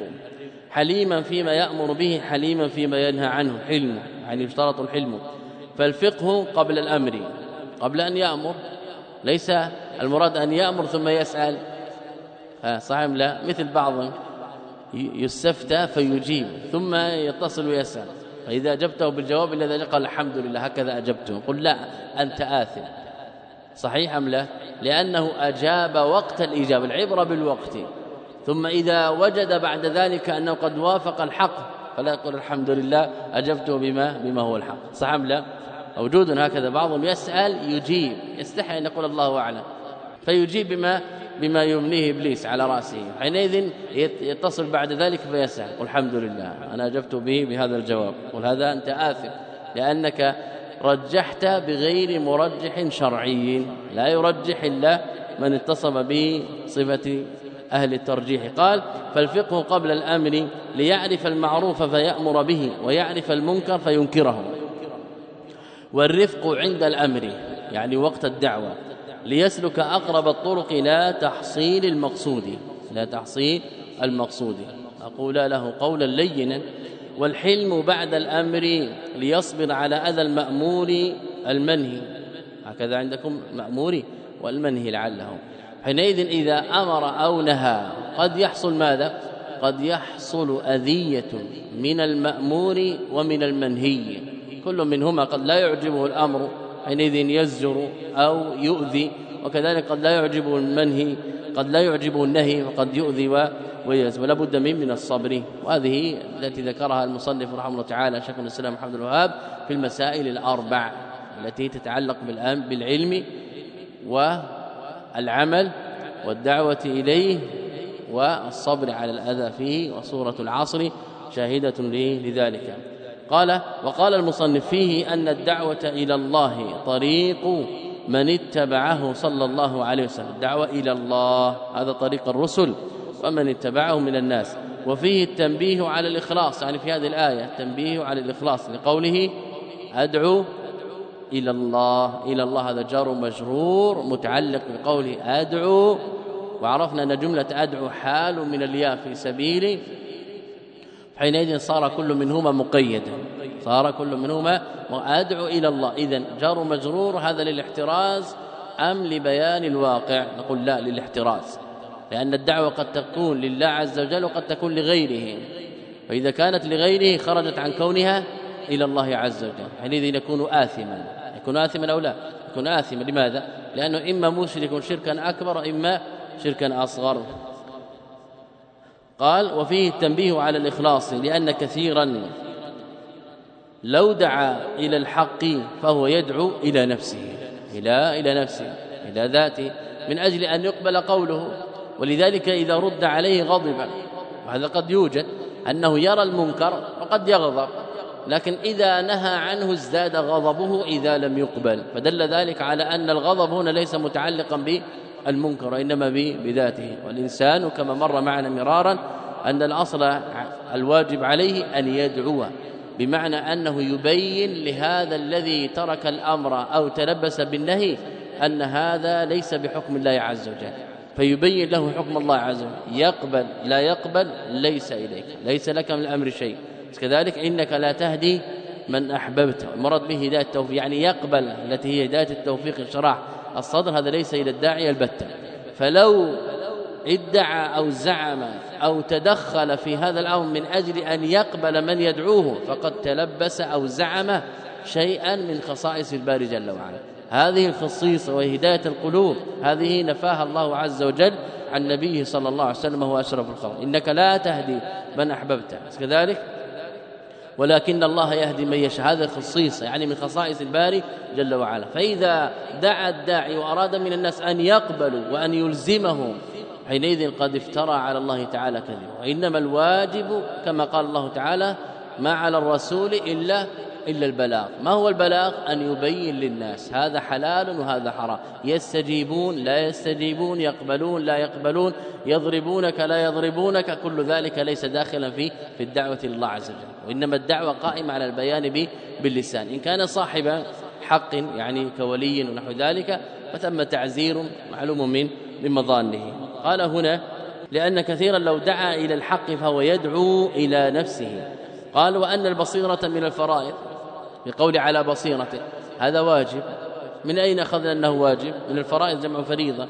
[SPEAKER 2] حليما فيما يأمر به حليما فيما ينهى عنه. حلم. يعني يشترط الحلم. فالفقه قبل الأمر قبل أن يأمر. ليس المراد أن يأمر ثم يسأل. صحيح لا؟ مثل بعضهم يستفتى فيجيب ثم يتصل ويسأل. فإذا أجبته بالجواب الذي قال الحمد لله هكذا أجبته. قل لا أنت آثم. صحيح أم لا؟ لأنه أجاب وقت الإجابة العبرة بالوقت. ثم إذا وجد بعد ذلك أنه قد وافق الحق فلا يقول الحمد لله أجبته بما بما هو الحق. صح أم لا؟ موجود هكذا. بعضهم يسأل يجيب يستحي أن يقول الله أعلم. فيجيب بما بما يمنيه إبليس على رأسه. حينئذ يتصل بعد ذلك فيسأل والحمد لله أنا أجبت به بهذا الجواب. قل هذا أنت آثم لأنك رجحت بغير مرجح شرعي. لا يرجح إلا من اتصف به صفه أهل الترجيح. قال فالفقه قبل الأمر ليعرف المعروف فيأمر به ويعرف المنكر فينكره. والرفق عند الأمر يعني وقت الدعوة. ليسلك أقرب الطرق إلى تحصيل المقصود لا تحصيل المقصود. أقول له قولا لينا والحلم بعد الأمر ليصبر على أذى المأمور المنهي. هكذا عندكم مامور والمنهي لعله حينئذ إذا أمر أو نهى قد يحصل ماذا؟ قد يحصل أذية من المأمور ومن المنهي. كل منهما قد لا يعجبه الأمر حينئذ يزجر أو يؤذي وكذلك قد لا يعجبه المنهي قد لا يعجبه النهي وقد يؤذي ويز ولا بد من من الصبر. وهذه التي ذكرها المصنف رحمه الله تعالى شيخ الإسلام محمد الوهاب في المسائل الأربع التي تتعلق بالعلم والعمل والدعوة إليه والصبر على الأذى فيه وصورة العصر شاهدة لذلك. قال وقال المصنف فيه أن الدعوة إلى الله طريق من اتبعه صلى الله عليه وسلم. الدعوة إلى الله هذا طريق الرسل ومن اتبعه من الناس. وفيه التنبيه على الإخلاص يعني في هذه الآية التنبيه على الإخلاص لقوله أدعو إلى الله إلى الله هذا جار مجرور متعلق بقوله أدعو. وعرفنا أن جملة أدعو حال من الياء في سبيل حينئذ صار كل منهما مقيدا. صار كل منهما وادعو إلى الله. اذا جار مجرور هذا للاحتراز أم لبيان الواقع؟ نقول لا للاحتراز. لأن الدعوة قد تكون لله عز وجل وقد تكون لغيره. فاذا كانت لغيره خرجت عن كونها إلى الله عز وجل. حينئذ يكون آثما. يكون آثما أو لا؟ يكون آثما. لماذا؟ لأنه إما مشرك شركا أكبر إما شركا أصغر. قال وفيه التنبيه على الإخلاص لأن كثيرا لو دعا إلى الحق فهو يدعو إلى نفسه إلى إلى نفسه إلى ذاته من أجل أن يقبل قوله. ولذلك إذا رد عليه غضب وهذا قد يوجد أنه يرى المنكر وقد يغضب لكن إذا نهى عنه ازداد غضبه إذا لم يقبل. فدل ذلك على أن الغضب هنا ليس متعلقا به المنكر وإنما بذاته. والإنسان كما مر معنا مرارا أن الأصل الواجب عليه أن يدعو بمعنى أنه يبين لهذا الذي ترك الأمر أو تلبس بالنهي أن هذا ليس بحكم الله عز وجل. فيبين له حكم الله عز وجل. يقبل لا يقبل ليس إليك ليس لك من الأمر شيء. كذلك إنك لا تهدي من أحببت. المراد به هدايه التوفيق يعني يقبل التي هي هدايه التوفيق الشرح الصدر هذا ليس إلى الداعي البتة فلو ادعى أو زعم أو تدخل في هذا الأمر من أجل أن يقبل من يدعوه فقد تلبس أو زعم شيئا من خصائص الباري جل وعلا. هذه الخصيصة وهدايه القلوب. هذه نفاها الله عز وجل عن نبيه صلى الله عليه وسلم وهو أشرف الخلق. إنك لا تهدي من احببت كذلك ولكن الله يهدي من يشاء. هذا خصيصه يعني من خصائص الباري جل وعلا. فإذا دعا الداعي وأراد من الناس أن يقبلوا وأن يلزمهم حينئذ قد افترى على الله تعالى كذبا وإنما الواجب كما قال الله تعالى ما على الرسول إلا إلا البلاغ. ما هو البلاغ؟ أن يبين للناس هذا حلال وهذا حرام. يستجيبون لا يستجيبون يقبلون لا يقبلون يضربونك لا يضربونك. كل ذلك ليس داخلا في في الدعوة لله عز وجل. وإنما الدعوة قائمة على البيان باللسان. إن كان صاحب حق يعني كولي ونحو ذلك فتم تعزير معلوم من من مظانه. قال هنا لأن كثيرا لو دعا إلى الحق فهو يدعو إلى نفسه. قال وأن البصيرة من الفرائض. بقول على بصيرته. هذا واجب. من أين أخذنا أنه واجب؟ من الفرائض جمع فريضة.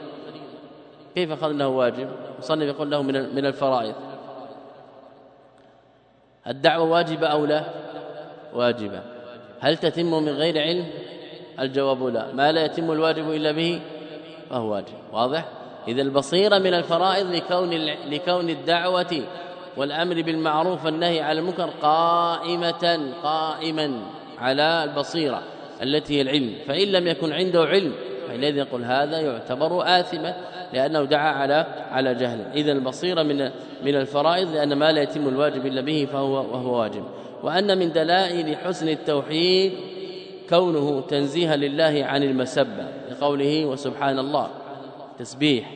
[SPEAKER 2] كيف أخذنا أنه واجب؟ مصنف يقول له من من الفرائض. الدعوة واجبة أو لا؟ واجبة. هل تتم من غير علم؟ الجواب لا. ما لا يتم الواجب إلا به فهو واجب. واضح؟ إذا البصيره من الفرائض لكون لكون الدعوة والأمر بالمعروف والنهي عن المنكر قائمة قائما. على البصيرة التي هي العلم. فإن لم يكن عنده علم فالذي يقول هذا يعتبر آثما لأنه دعا على على جهل. إذا البصيرة من من الفرائض لأن ما لا يتم الواجب إلا به فهو وهو واجب. وأن من دلائل حسن التوحيد كونه تنزيها لله عن المسبة لقوله وسبحان الله تسبيح.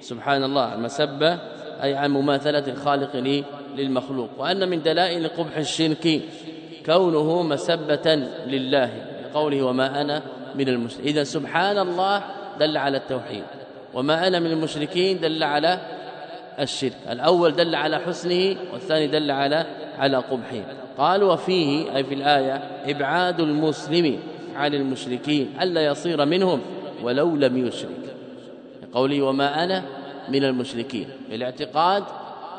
[SPEAKER 2] سبحان الله المسبة أي عن مماثلة الخالق للمخلوق. وأن من دلائل قبح الشرك كونه مسبة لله قوله وما أنا من المشركين. إذا سبحان الله دل على التوحيد وما أنا من المشركين دل على الشرك. الأول دل على حسنه والثاني دل على على قبحه. قال وفيه أي في الآية إبعاد المسلم عن المشركين ألا يصير منهم ولو لم يشرك. قولي وما أنا من المشركين الاعتقاد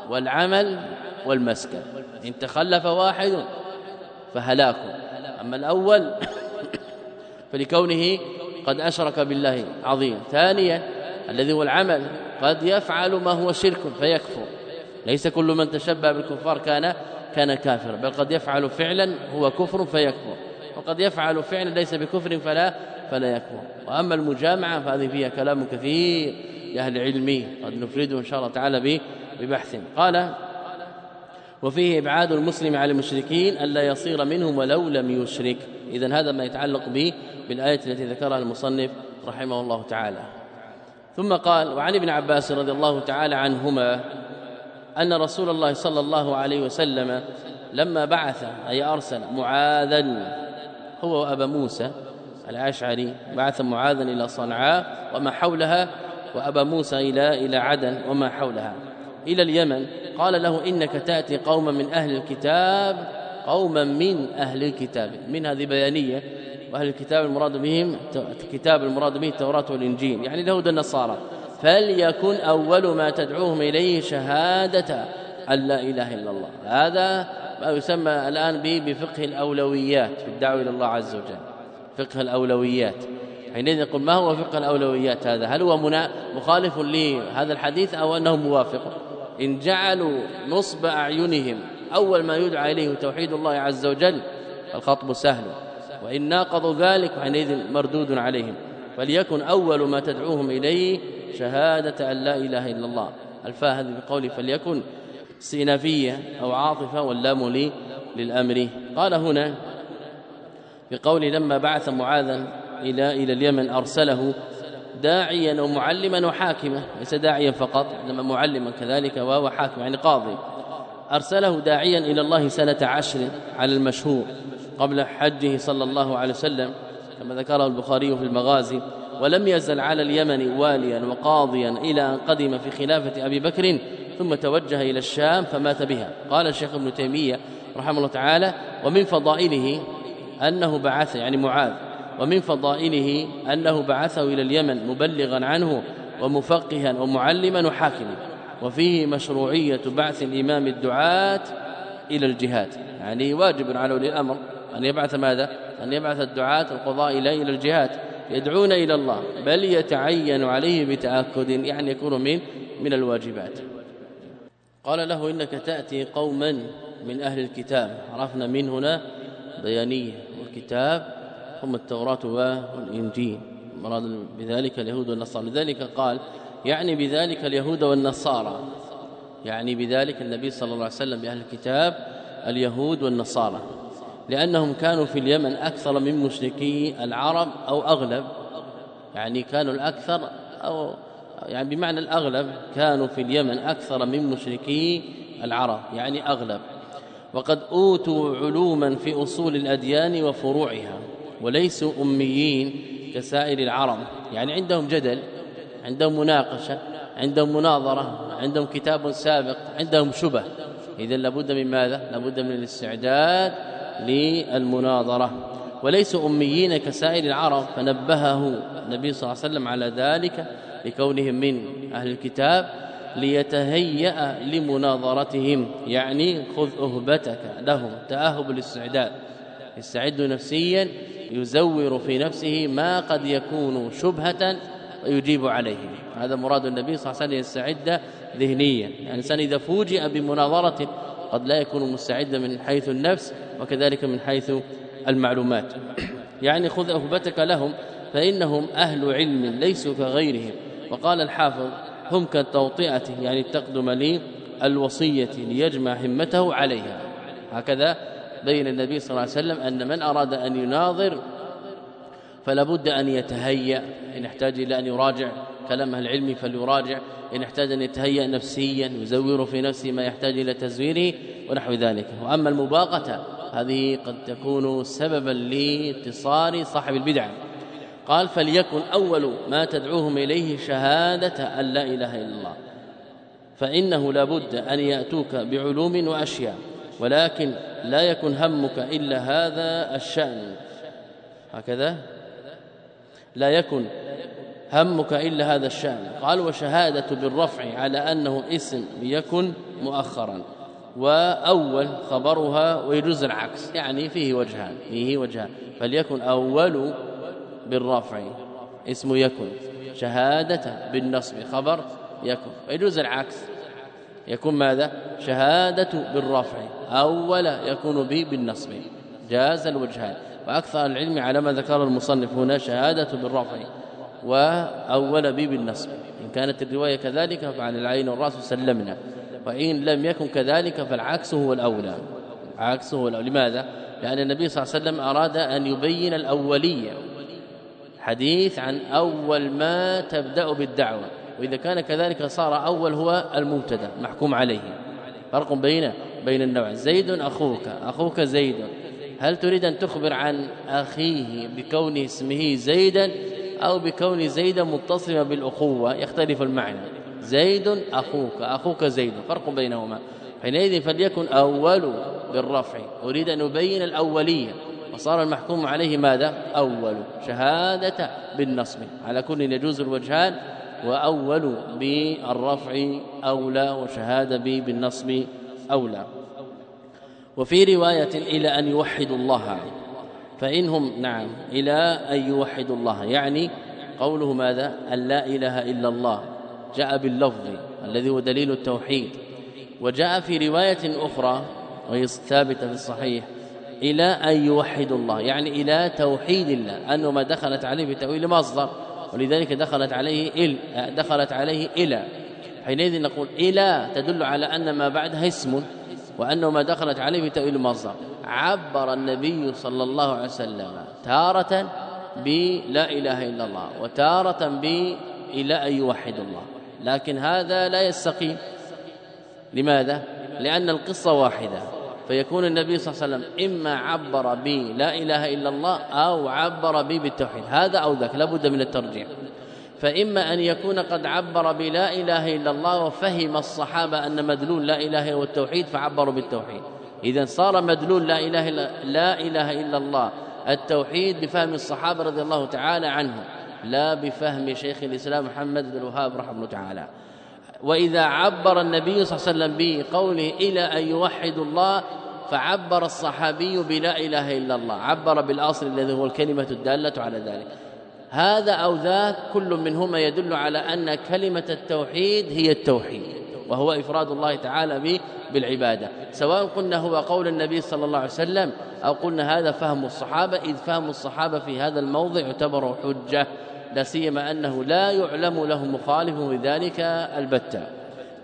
[SPEAKER 2] والعمل والمسكن. إن تخلف واحد فهلاك أما الأول (coughs) فلكونه قد أشرك بالله عظيم ثانيا الذي هو العمل قد يفعل ما هو شرك فيكفر. ليس كل من تشبه بالكفار كان كان كافرا بل قد يفعل فعلا هو كفر فيكفر. وقد يفعل فعلا ليس بكفر فلا فلا يكفر. وأما المجامعة فهذه فيها كلام كثير لاهل العلم قد نفرده إن شاء الله تعالى ببحث. قال وفيه إبعاد المسلم على المشركين الا يصير منهم ولو لم يشرك. اذا هذا ما يتعلق به بالآية التي ذكرها المصنف رحمه الله تعالى. ثم قال وعن ابن عباس رضي الله تعالى عنهما أن رسول الله صلى الله عليه وسلم لما بعث أي أرسل معاذا هو وأبا موسى الأشعري بعث معاذا إلى صنعاء وما حولها وأبا موسى إلى إلى عدن وما حولها. إلى اليمن. قال له إنك تأتي قوما من أهل الكتاب قوما من أهل الكتاب. من هذه بيانية. وأهل الكتاب المراد بهم الكتاب المراد به التوراة والإنجيل. يعني اليهود النصارى فليكن أول ما تدعوهم إليه شهادة أن لا إله إلا الله. هذا ما يسمى الآن به بفقه الأولويات في الدعوة إلى الله عز وجل. فقه الأولويات. حينئذ يقول ما هو فقه الأولويات هذا؟ هل هو مخالف لهذا الحديث أو أنه موافق؟ إن جعلوا نصب أعينهم أول ما يدعى إليه توحيد الله عز وجل الخطب سهل. وإن ناقضوا ذلك حينئذ مردود عليهم. فليكن أول ما تدعوهم إليه شهادة أن لا إله إلا الله. الفاء هذه بقوله فليكن سينافية أو عاطفة واللام لي للأمر. قال هنا بقول لما بعث معاذا إلى إلى اليمن أرسله داعيا ومعلما وحاكما ليس داعيا فقط إنما معلما كذلك وهو حاكم يعني قاضي. أرسله داعيا إلى الله سنة عشر على المشهور قبل حجه صلى الله عليه وسلم كما ذكره البخاري في المغازي. ولم يزل على اليمن واليا وقاضيا إلى أن قدم في خلافة أبي بكر ثم توجه إلى الشام فمات بها. قال الشيخ ابن تيمية رحمه الله تعالى ومن فضائله أنه بعث يعني معاذ. ومن فضائله أنه بعثه إلى اليمن مبلغا عنه ومفقها ومعلما وحاكما. وفيه مشروعية بعث الإمام الدعاة إلى الجهاد. يعني واجب على ولي الأمر أن يبعث ماذا؟ أن يبعث الدعاة القضاء إلى إلى الجهاد. يدعون إلى الله بل يتعين عليه بتأكد يعني يكون من من الواجبات. قال له إنك تأتي قوما من أهل الكتاب. عرفنا من هنا بيانية والكتاب. هم التوراة والإنجيل. مراد بذلك اليهود والنصارى. لذلك قال يعني بذلك اليهود والنصارى. يعني بذلك النبي صلى الله عليه وسلم بأهل الكتاب اليهود والنصارى. لأنهم كانوا في اليمن أكثر من مشركي العرب أو أغلب. يعني كانوا الأكثر أو يعني بمعنى الأغلب كانوا في اليمن أكثر من مشركي العرب يعني أغلب. وقد أوتوا علوما في أصول الأديان وفروعها. وليسوا أميين كسائر العرب. يعني عندهم جدل عندهم مناقشة عندهم مناظرة عندهم كتاب سابق عندهم شبه. إذا لابد من ماذا؟ لابد من الاستعداد للمناظرة. وليسوا أميين كسائر العرب. فنبهه النبي صلى الله عليه وسلم على ذلك لكونهم من أهل الكتاب ليتهيأ لمناظرتهم. يعني خذ أهبتك لهم تأهب الاستعداد يستعد نفسيا يزور في نفسه ما قد يكون شبهة ويجيب عليه. هذا مراد النبي صلى الله عليه وسلم يستعد ذهنيا. الإنسان إذا فوجئ بمناظرة قد لا يكون مستعدا من حيث النفس وكذلك من حيث المعلومات. يعني خذ أهبتك لهم فإنهم أهل علم ليسوا كغيرهم. وقال الحافظ هم كالتوطئة يعني تقدم لي الوصية ليجمع همته عليها. هكذا بين النبي صلى الله عليه وسلم أن من أراد أن يناظر فلا بد أن يتهيأ. إن احتاج إلى أن يراجع كلام أهل العلم فليراجع. إن احتاج أن يتهيأ نفسيا يزور في نفسه ما يحتاج إلى تزويره ونحو ذلك. وأما المباغتة هذه قد تكون سببا لاتصال صاحب البدعه قال فليكن أول ما تدعوهم إليه شهادة أن لا إله إلا الله. فإنه لابد أن يأتوك بعلوم وأشياء. ولكن لا يكن همك إلا هذا الشأن. هكذا؟ لا يكن همك إلا هذا الشأن. قال وشهادة بالرفع على أنه اسم يكن مؤخرا. وأول خبرها ويجوز العكس. يعني فيه وجهان فيه وجهان. فليكن أول بالرفع اسم يكن. شهادة بالنصب خبر يكن. ويجوز العكس. يكون ماذا؟ شهادة بالرفع. أول يكون به بالنصب. جاز الوجهان. وأكثر العلم على ما ذكر المصنف هنا شهادة بالرفع. وأول به بالنصب. إن كانت الرواية كذلك فعلى العين والرأس سلمنا. وإن لم يكن كذلك فالعكس هو الأولى. عكس هو الأولى. لماذا؟ لأن النبي صلى الله عليه وسلم أراد أن يبين الأولية. حديث عن أول ما تبدأ بالدعوة. وإذا كان كذلك صار أول هو المبتدأ محكوم عليه. فرق بين بين النوع. زيد أخوك. أخوك زيد. هل تريد أن تخبر عن أخيه بكون اسمه زيدا أو بكون زيدا متصلا بالأخوة؟ يختلف المعنى. زيد أخوك. أخوك زيد. فرق بينهما. حينئذ فليكن أول بالرفع. أريد أن أبين الأولية. وصار المحكوم عليه ماذا؟ أول. شهادة بالنصب. على كل يجوز الوجهان وأول بالرفع أولى وشهادة بالنصب أولى. وفي رواية إلى أن يوحدوا الله فإنهم نعم إلى أن يوحدوا الله. يعني قوله ماذا؟ أن لا إله إلا الله. جاء باللفظ الذي هو دليل التوحيد. وجاء في رواية أخرى وهي ثابتة في الصحيح إلى أن يوحدوا الله. يعني إلى توحيد الله أنه ما دخلت عليه بتأويل مصدر. ولذلك دخلت عليه ال دخلت عليه إلى. حينئذ نقول إلى تدل على أن ما بعدها اسم وانه ما دخلت عليه بتأويل مصدر عبر النبي صلى الله عليه وسلم تارة بلا إله إلا الله وتارة ب إلى أن يوحد الله. لكن هذا لا يستقيم. لماذا؟ لأن القصة واحدة. فيكون النبي صلى الله عليه وسلم إما عبر ب لا إله إلا الله أو عبر ب بالتوحيد. هذا أو ذاك لابد من الترجيح. فإما أن يكون قد عبر بلا إله إلا الله وفهم الصحابة أن مدلول لا إله هو التوحيد فعبروا بالتوحيد. إذا صار مدلول لا إله إلا, لا إله إلا الله التوحيد بفهم الصحابة رضي الله تعالى عنهم لا بفهم شيخ الإسلام محمد بن الوهاب رحمه الله تعالى. وإذا عبر النبي صلى الله عليه وسلم بقوله إلى أن يوحدوا الله فعبر الصحابي بلا إله إلا الله عبر بالأصل الذي هو الكلمة الدالة على ذلك. هذا أو ذاك كل منهما يدل على أن كلمة التوحيد هي التوحيد وهو إفراد الله تعالى به بالعبادة. سواء قلنا هو قول النبي صلى الله عليه وسلم أو قلنا هذا فهم الصحابة إذ فهم الصحابة في هذا الموضع يعتبر حجة. لا سيما أنه لا يعلم له مخالف بذلك البتة.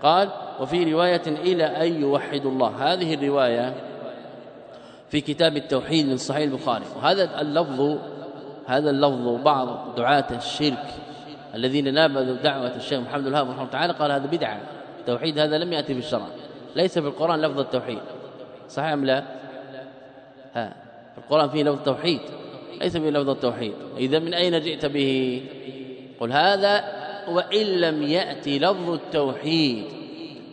[SPEAKER 2] قال وفي رواية إلى أن يوحدوا الله. هذه الرواية في كتاب التوحيد من صحيح البخاري. وهذا اللفظ هذا اللفظ بعض دعاة الشرك الذين نابذوا دعوة الشيخ محمد الوهاب رحمه الله تعالى قال هذا بدعة. التوحيد هذا لم يأتي في الشرع. ليس في القرآن لفظ التوحيد. صحيح أم لا؟ ها في القرآن فيه لفظ التوحيد. ليس فيه لفظ التوحيد. إذا من أين جئت به؟ قل هذا وإن لم يأتي لفظ التوحيد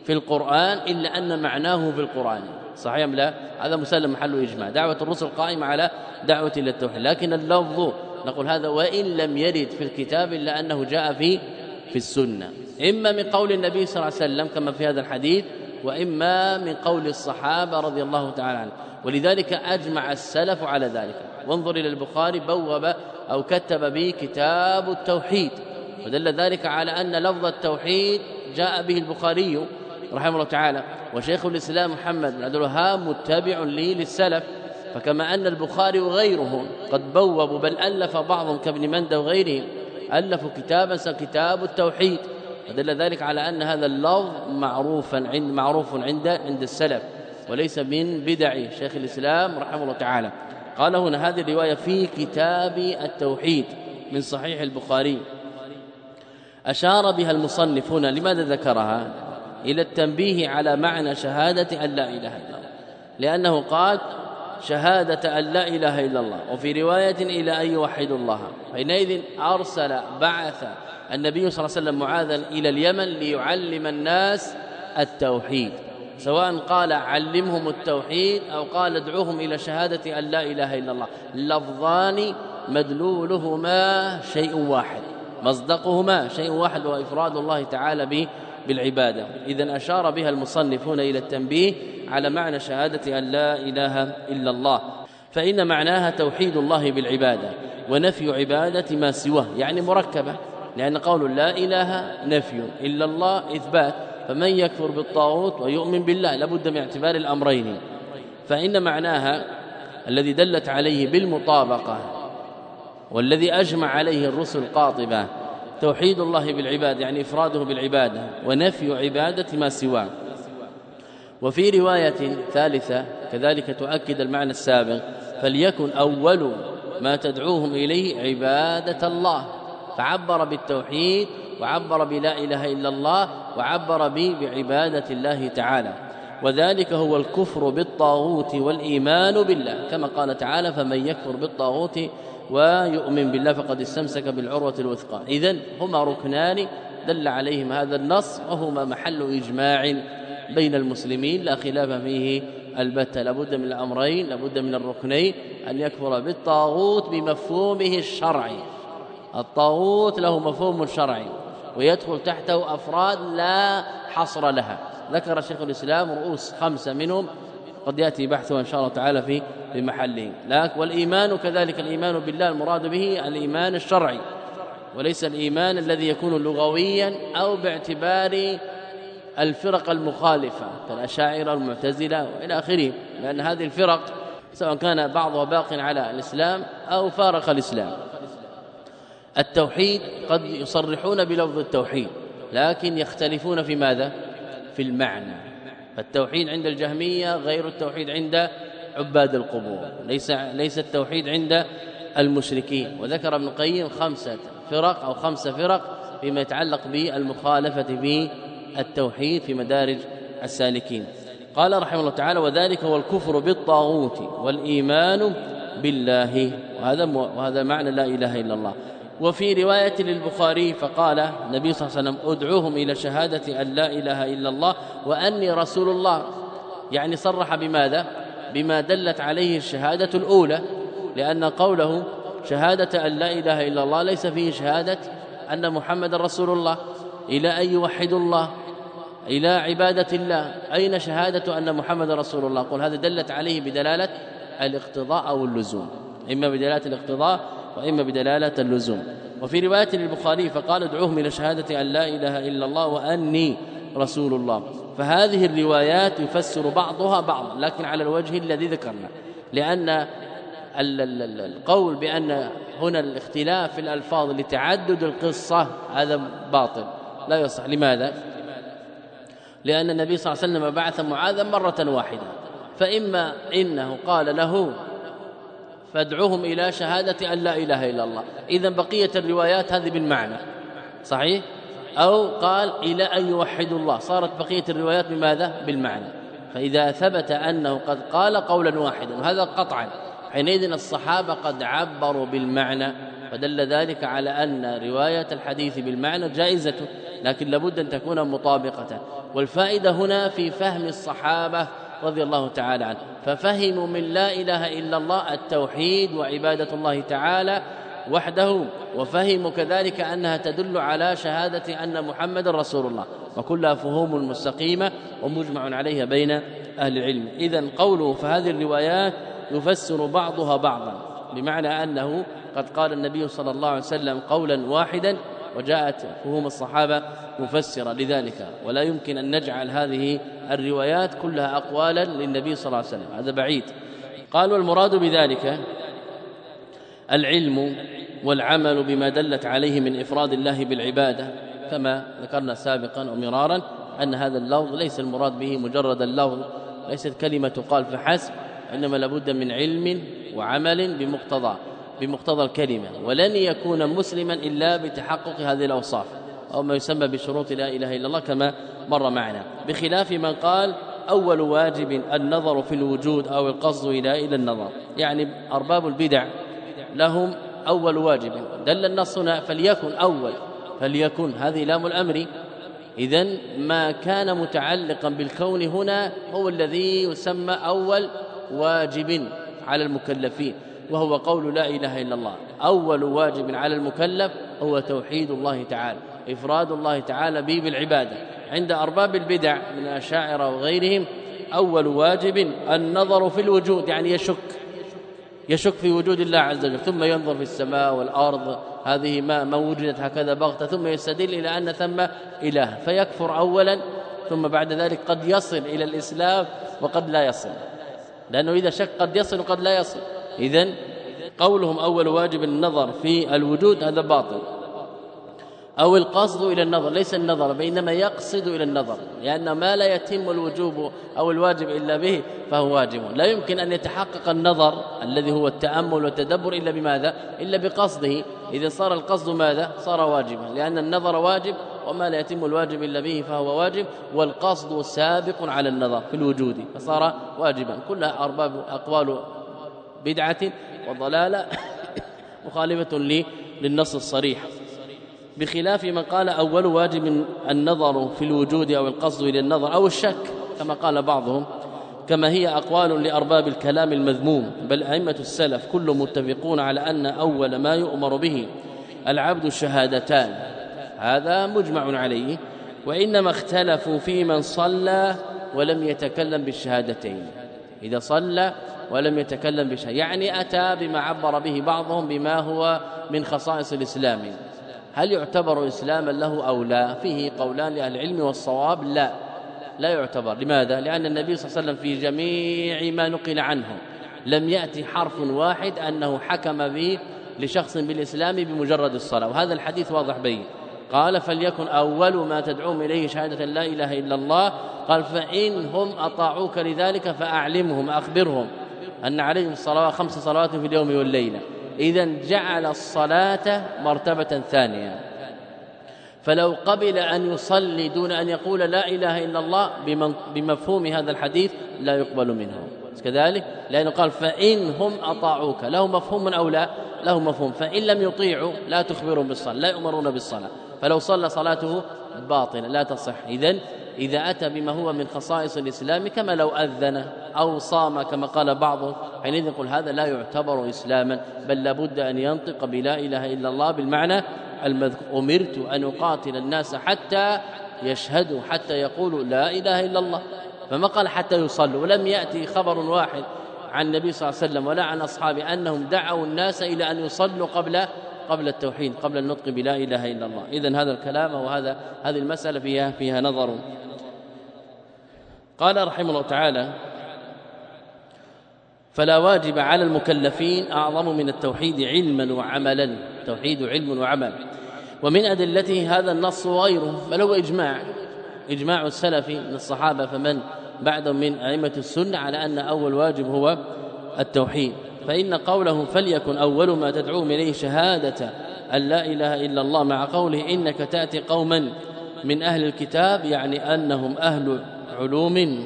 [SPEAKER 2] في القرآن إلا أن معناه في القرآن. صحيح أم لا؟ هذا مسلم محل إجماع. دعوة الرسل قائمة على دعوة إلى التوحيد. لكن اللفظ نقول هذا وإن لم يرد في الكتاب إلا أنه جاء في في السنة. إما من قول النبي صلى الله عليه وسلم كما في هذا الحديث وإما من قول الصحابة رضي الله تعالى عنهم. ولذلك أجمع السلف على ذلك. وانظر إلى البخاري بوب أو كتب به كتاب التوحيد ودل ذلك على أن لفظ التوحيد جاء به البخاري رحمه الله تعالى وشيخ الإسلام محمد بن عبد الوهاب متبع لي للسلف فكما أن البخاري وغيره قد بوبوا بل ألف بعضهم كابن مندة وغيرهم ألفوا كتابا كتاب التوحيد ودل ذلك على أن هذا اللفظ معروفا عند معروف عند عند السلف وليس من بدع شيخ الإسلام رحمه الله تعالى. قال هنا هذه الرواية في كتاب التوحيد من صحيح البخاري. أشار بها المصنف هنا لماذا ذكرها؟ إلى التنبيه على معنى شهادة أن لا إله إلا الله. لأنه قال شهادة أن لا إله إلا الله. وفي رواية إلى أن يوحدوا الله. حينئذ أرسل بعث النبي صلى الله عليه وسلم معاذا إلى اليمن ليعلم الناس التوحيد. سواء قال علمهم التوحيد أو قال ادعوهم إلى شهادة أن لا إله إلا الله. لفظان مدلولهما شيء واحد مصدقهما شيء واحد وإفراد الله تعالى به بالعبادة. إذا أشار بها المصنفون إلى التنبيه على معنى شهادة أن لا إله إلا الله. فإن معناها توحيد الله بالعبادة ونفي عبادة ما سواه يعني مركبة لأن قول لا إله نفي إلا الله إثبات. فمن يكفر بالطاغوت ويؤمن بالله لابد من اعتبار الأمرين. فإن معناها الذي دلت عليه بالمطابقة والذي أجمع عليه الرسل قاطبة توحيد الله بالعباد يعني إفراده بالعبادة ونفي عبادة ما سواه. وفي رواية ثالثة كذلك تؤكد المعنى السابق فليكن أول ما تدعوهم إليه عبادة الله فعبر بالتوحيد وعبر بلا إله إلا الله وعبر بعبادة الله تعالى. وذلك هو الكفر بالطاغوت والإيمان بالله. كما قال تعالى فمن يكفر بالطاغوت ويؤمن بالله فقد استمسك بالعروة الوثقى. اذا هما ركنان دل عليهم هذا النص وهما محل إجماع بين المسلمين. لا خلاف فيه البتة. لابد من الأمرين لابد من الركنين. أن يكفر بالطاغوت بمفهومه الشرعي. الطاغوت له مفهوم شرعي. ويدخل تحته أفراد لا حصر لها. ذكر شيخ الإسلام رؤوس خمسة منهم. قد يأتي بحثه إن شاء الله تعالى في في محله والإيمان كذلك الإيمان بالله المراد به الإيمان الشرعي. وليس الإيمان الذي يكون لغويا أو باعتبار الفرق المخالفة كالأشاعرة والمعتزلة وإلى آخره لأن هذه الفرق سواء كان بعضها باق على الإسلام أو فارق الإسلام. التوحيد قد يصرحون بلفظ التوحيد لكن يختلفون في ماذا؟ في المعنى. فالتوحيد عند الجهمية غير التوحيد عند عباد القبور ليس ليس التوحيد عند المشركين. وذكر ابن القيم خمسة فرق أو خمسه فرق فيما يتعلق بالمخالفة بالتوحيد في مدارج السالكين. قال رحمه الله تعالى وذلك هو الكفر بالطاغوت والإيمان بالله وهذا وهذا معنى لا إله إلا الله. وفي رواية للبخاري فقال النبي صلى الله عليه وسلم ادعوهم إلى شهادة أن لا إله إلا الله وأني رسول الله. يعني صرح بماذا؟ بما دلت عليه الشهادة الأولى لأن قوله شهادة أن لا إله إلا الله ليس فيه شهادة أن محمد رسول الله. إلى أن يوحدوا الله إلى عبادة الله. أين شهادة أن محمد رسول الله؟ قل هذا دلت عليه بدلالة الاقتضاء أو اللزوم. إما بدلالة الاقتضاء وإما بدلالة اللزوم. وفي رواية للبخاري فقال ادعوهم إلى شهادة أن لا إله إلا الله وأني رسول الله. فهذه الروايات يفسر بعضها بعضا لكن على الوجه الذي ذكرنا. لأن القول بأن هنا الاختلاف في الألفاظ لتعدد القصة هذا باطل. لا يصح. لماذا؟ لأن النبي صلى الله عليه وسلم بعث معاذا مرة واحدة. فإما إنه قال له فادعوهم إلى شهادة أن لا إله إلا الله. إذا بقية الروايات هذه بالمعنى. صحيح؟ أو قال إلى أن يوحدوا الله. صارت بقية الروايات بماذا؟ بالمعنى. فإذا ثبت أنه قد قال قولا واحدا وهذا قطعا. حينئذ الصحابة قد عبروا بالمعنى فدل ذلك على أن رواية الحديث بالمعنى جائزة لكن لابد أن تكون مطابقة. والفائدة هنا في فهم الصحابة رضي الله تعالى عنه. ففهموا من لا إله إلا الله التوحيد وعبادة الله تعالى وحده وفهموا كذلك أنها تدل على شهادة أن محمد رسول الله. وكلها فهوم مستقيمة ومجمع عليها بين أهل العلم. إذا قوله فهذه الروايات يفسر بعضها بعضا بمعنى أنه قد قال النبي صلى الله عليه وسلم قولا واحدا وجاءت فهوم الصحابة مفسرة لذلك. ولا يمكن أن نجعل هذه الروايات كلها أقوالا للنبي صلى الله عليه وسلم. هذا بعيد. قال والمراد بذلك العلم والعمل بما دلت عليه من إفراد الله بالعبادة كما ذكرنا سابقا ومرارا أن هذا اللفظ ليس المراد به مجرد اللفظ ليست كلمة قال فحسب إنما لابد من علم وعمل بمقتضى بمقتضى الكلمة ولن يكون مسلما إلا بتحقق هذه الأوصاف. أو ما يسمى بشروط لا إله إلا الله كما مر معنا. بخلاف من قال أول واجب النظر في الوجود أو القصد إلى إلى النظر. يعني أرباب البدع لهم أول واجب. دل النص هنا فليكن أول. فليكن. هذه لام الأمر. اذا ما كان متعلقا بالكون هنا هو الذي يسمى أول واجب على المكلفين. وهو قول لا إله إلا الله. أول واجب على المكلف هو توحيد الله تعالى. إفراد الله تعالى به بالعبادة. عند أرباب البدع من الاشاعره وغيرهم أول واجب النظر في الوجود يعني يشك. يشك في وجود الله عز وجل ثم ينظر في السماء والأرض هذه ما ما وجدت هكذا بغتة ثم يستدل إلى أن ثم إله. فيكفر اولا ثم بعد ذلك قد يصل إلى الإسلام وقد لا يصل. لأنه إذا شك قد يصل وقد لا يصل. اذا قولهم أول واجب النظر في الوجود هذا باطل. أو القصد إلى النظر ليس النظر بينما يقصد إلى النظر لأن ما لا يتم الوجوب أو الواجب إلا به فهو واجب. لا يمكن أن يتحقق النظر الذي هو التأمل والتدبر إلا بماذا؟ إلا بقصده. إذا صار القصد ماذا؟ صار واجبا لأن النظر واجب وما لا يتم الواجب إلا به فهو واجب والقصد سابق على النظر في الوجود فصار واجبا. كلها أرباب أقوال بدعة وضلالة (coughs) مخالفة للنص الصريح. بخلاف من قال أول واجب النظر في الوجود أو القصد إلى النظر أو الشك كما قال بعضهم كما هي أقوال لأرباب الكلام المذموم بل أئمة السلف كل متفقون على أن أول ما يؤمر به العبد الشهادتان. هذا مجمع عليه وإنما اختلفوا في من صلى ولم يتكلم بالشهادتين. إذا صلى ولم يتكلم بشيء يعني أتى بما عبر به بعضهم بما هو من خصائص الإسلام. هل يعتبر إسلاما له أو لا؟ فيه قولان لأهل العلم والصواب لا. لا يعتبر. لماذا؟ لأن النبي صلى الله عليه وسلم في جميع ما نقل عنه لم يأتي حرف واحد أنه حكم به لشخص بالإسلام بمجرد الصلاة. وهذا الحديث واضح بين. قال فليكن أول ما تدعوهم إليه شهادة لا إله إلا الله. قال فإن هم أطاعوك لذلك فأعلمهم أخبرهم أن عليهم الصلوات خمس صلوات في اليوم والليلة. إذا جعل الصلاة مرتبة ثانية. فلو قبل أن يصلي دون أن يقول لا إله إلا الله بمفهوم هذا الحديث لا يقبل منه. كذلك لأنه قال فإن هم أطاعوك. له مفهوم أو لا؟ له مفهوم. فإن لم يطيعوا لا تخبرهم بالصلاة لا يؤمرون بالصلاة. فلو صلى صلاته باطلة لا تصح. إذن إذا أتى بما هو من خصائص الإسلام كما لو أذن أو صام كما قال بعضهم حينئذ يقول هذا لا يعتبر إسلاما بل لابد أن ينطق بلا إله إلا الله بالمعنى المذكور أمرت أن أقاتل الناس حتى يشهدوا حتى يقولوا لا إله إلا الله. فما قال حتى يصلوا؟ ولم يأتي خبر واحد عن النبي صلى الله عليه وسلم ولا عن أصحابه أنهم دعوا الناس إلى أن يصلوا قبل قبل التوحيد قبل النطق بلا إله إلا الله. اذا هذا الكلام وهذا هذه المسألة فيها فيها نظر قال رحمه الله تعالى فلا واجب على المكلفين أعظم من التوحيد علما وعملا. توحيد علم وعمل. ومن أدلته هذا النص وغيره بل هو إجماع. إجماع السلف من الصحابة فمن بعدهم من أئمة السنة على أن أول واجب هو التوحيد. فإن قوله فليكن أول ما تدعوهم إليه شهادة أن لا إله إلا الله مع قوله إنك تأتي قوما من أهل الكتاب يعني أنهم أهل علوم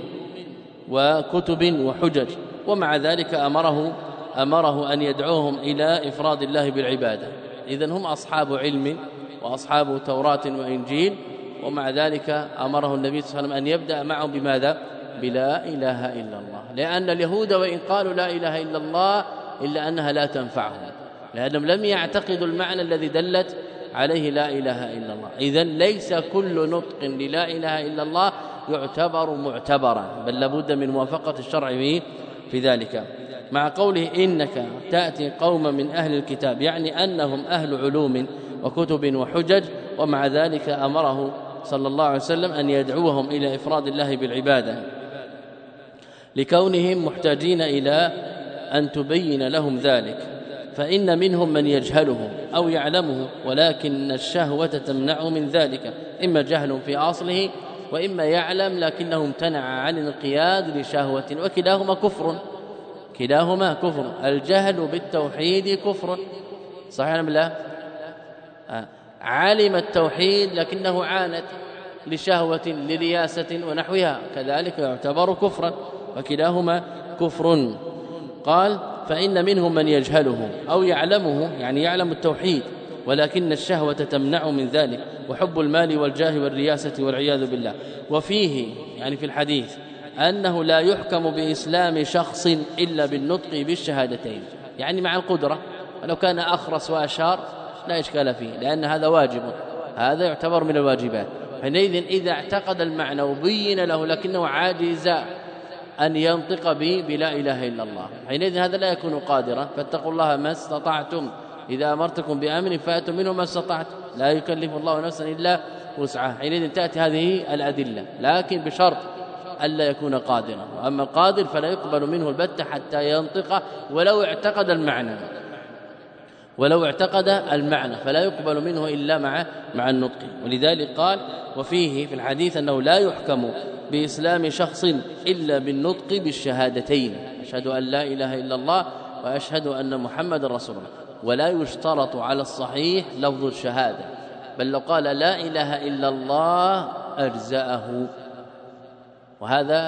[SPEAKER 2] وكتب وحجج. ومع ذلك أمره أمره أن يدعوهم إلى إفراد الله بالعبادة. إذن هم أصحاب علم وأصحاب توراة وإنجيل. ومع ذلك أمره النبي صلى الله عليه وسلم أن يبدأ معهم بماذا؟ بلا إله إلا الله. لأن اليهود وإن قالوا لا إله إلا الله إلا أنها لا تنفعهم. لأنهم لم يعتقدوا المعنى الذي دلت عليه لا إله إلا الله. إذا ليس كل نطق للا إله إلا الله يعتبر معتبرا بل لابد من موافقة الشرع في ذلك. مع قوله إنك تأتي قوما من أهل الكتاب يعني أنهم أهل علوم وكتب وحجج ومع ذلك أمره صلى الله عليه وسلم أن يدعوهم إلى إفراد الله بالعبادة. لكونهم محتاجين إلى أن تبين لهم ذلك. فإن منهم من يجهله أو يعلمه ولكن الشهوة تمنعه من ذلك. إما جهل في أصله وإما يعلم لكنه امتنع عن الانقياد لشهوة وكلاهما كفر. كلاهما كفر. الجهل بالتوحيد كفر. صحيح أم لا؟ آه. علم التوحيد لكنه عاند لشهوة لرياسة ونحوها. كذلك يعتبر كفرا وكلاهما كفر. قال فإن منهم من يجهله أو يعلمه يعني يعلم التوحيد ولكن الشهوة تمنع من ذلك وحب المال والجاه والرياسة والعياذ بالله. وفيه يعني في الحديث أنه لا يحكم بإسلام شخص إلا بالنطق بالشهادتين. يعني مع القدرة ولو كان أخرس وأشار لا إشكال فيه لأن هذا واجب. هذا يعتبر من الواجبات. حينئذ إذا اعتقد المعنى وبين له لكنه عاجز أن ينطق به بلا إله إلا الله. حينئذ هذا لا يكون قادرا. فاتقوا الله ما استطعتم. إذا أمرتكم بأمر فأتوا منه ما استطعتم لا يكلف الله نفسا إلا وسعها. حينئذ تأتي هذه الأدلة. لكن بشرط ألا يكون قادرا. وأما القادر فلا يقبل منه البتة حتى ينطق ولو اعتقد المعنى. ولو اعتقد المعنى. فلا يقبل منه إلا مع مع النطق. ولذلك قال وفيه في الحديث أنه لا يحكم بإسلام شخص إلا بالنطق بالشهادتين. أشهد أن لا إله إلا الله وأشهد أن محمد رسول الله. ولا يشترط على الصحيح لفظ الشهادة. بل لو قال لا إله إلا الله أجزأه. وهذا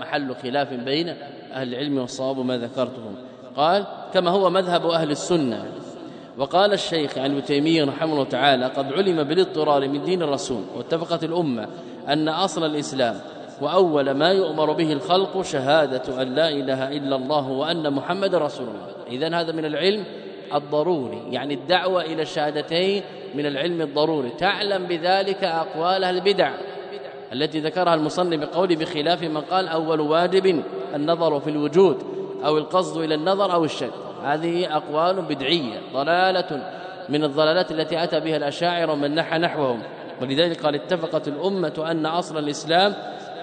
[SPEAKER 2] محل خلاف بين أهل العلم والصواب ما ذكرتهم. قال كما هو مذهب أهل السنة. وقال الشيخ عن تيمية رحمه الله تعالى قد علم بالاضطرار من دين الرسول واتفقت الأمة أن أصل الإسلام وأول ما يؤمر به الخلق شهادة أن لا إله إلا الله وأن محمد رسول الله. اذا هذا من العلم الضروري يعني الدعوة إلى الشهادتين من العلم الضروري. تعلم بذلك أقوال أهل البدع. التي ذكرها المصنف بقوله بخلاف من قال أول واجب النظر في الوجود أو القصد إلى النظر أو الشك. هذه أقوال بدعية ضلالة من الضلالات التي أتى بها الأشاعرة ومن نحى نحوهم. ولذلك قال اتفقت الأمة أن أصل الإسلام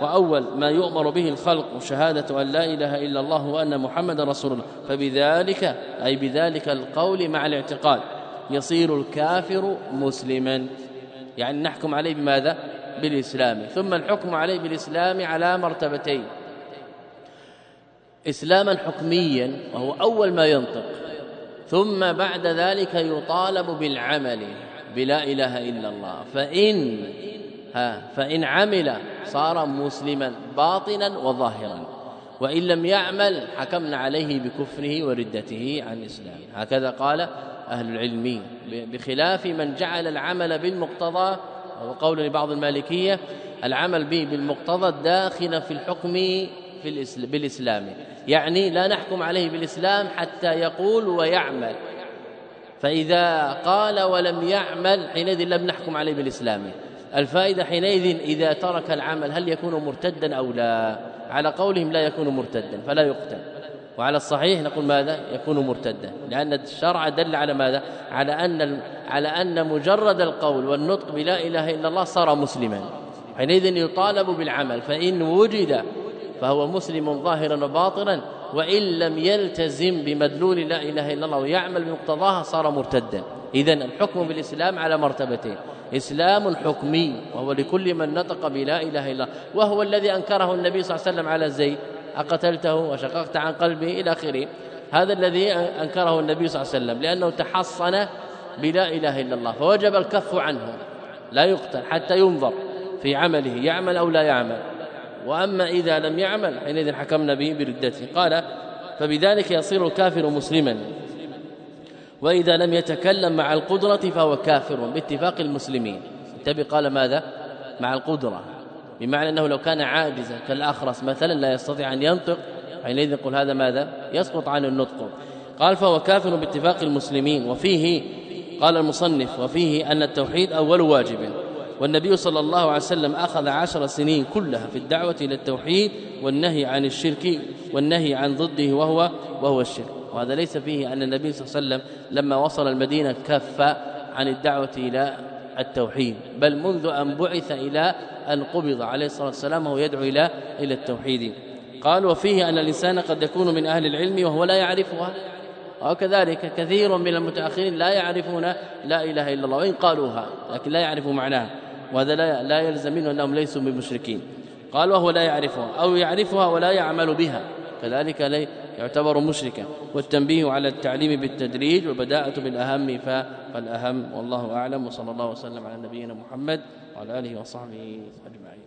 [SPEAKER 2] وأول ما يؤمر به الخلق شهادة أن لا إله إلا الله وأن محمد رسول الله فبذلك أي بذلك القول مع الاعتقاد يصير الكافر مسلما. يعني نحكم عليه بماذا؟ بالإسلام. ثم الحكم عليه بالإسلام على مرتبتين. إسلاما حكميا وهو أول ما ينطق ثم بعد ذلك يطالب بالعمل بلا إله إلا الله. فإن ها فإن عمل صار مسلما باطنا وظاهرا وإن لم يعمل حكمنا عليه بكفره وردته عن الإسلام. هكذا قال أهل العلم بخلاف من جعل العمل بالمقتضى وهو قول لبعض المالكية العمل به بالمقتضى داخلا في الحكم في في بالإسلام. يعني لا نحكم عليه بالإسلام حتى يقول ويعمل. فإذا قال ولم يعمل حينئذ لم نحكم عليه بالإسلام. الفائدة حينئذ إذا ترك العمل هل يكون مرتدا أو لا؟ على قولهم لا يكون مرتدا فلا يقتل. وعلى الصحيح نقول ماذا؟ يكون مرتدا. لأن الشرع دل على ماذا؟ على أن على أن مجرد القول والنطق بلا إله إلا الله صار مسلما. حينئذ يطالب بالعمل فإن وجد فهو مسلم ظاهرا وباطنا وإن لم يلتزم بمدلول لا إله إلا الله ويعمل بمقتضاها صار مرتدا. اذا الحكم بالإسلام على مرتبتين. إسلام حكمي وهو لكل من نطق بلا إله إلا الله. وهو الذي أنكره النبي صلى الله عليه وسلم على زيد. أقتلته وشققت عن قلبه إلى آخره. هذا الذي أنكره النبي صلى الله عليه وسلم لأنه تحصن بلا إله إلا الله. فوجب الكف عنه. لا يقتل حتى ينظر في عمله. يعمل أو لا يعمل. وأما إذا لم يعمل حينئذ حكمنا به بردته. قال فبذلك يصير الكافر مسلما. وإذا لم يتكلم مع القدرة فهو كافر باتفاق المسلمين. انتبه قال ماذا؟ مع القدرة. بمعنى أنه لو كان عاجزا كالأخرس مثلا لا يستطيع أن ينطق حينئذ يقول هذا ماذا؟ يسقط عن النطق. قال فهو كافر باتفاق المسلمين. وفيه قال المصنف وفيه أن التوحيد أول واجب. والنبي صلى الله عليه وسلم أخذ عشر سنين كلها في الدعوة إلى التوحيد والنهي عن الشرك والنهي عن ضده وهو وهو الشرك. وهذا ليس فيه أن النبي صلى الله عليه وسلم لما وصل المدينة كف عن الدعوة إلى التوحيد بل منذ أن بعث إلى أن قبض عليه الصلاة والسلام وهو يدعو إلى إلى التوحيد. قال وفيه أن الإنسان قد يكون من أهل العلم وهو لا يعرفها. وكذلك كثير من المتأخرين لا يعرفون لا إله إلا الله وإن قالوها لكن لا يعرفوا معناها. وهذا لا لا يلزم منه أنهم ليسوا بمشركين قال وهو لا يعرفها أو يعرفها ولا يعمل بها. كذلك يعتبر مشركا والتنبيه على التعليم بالتدريج وبداءه بالأهم فالأهم والله أعلم وصلى الله وسلم على نبينا محمد وعلى آله وصحبه أجمعين.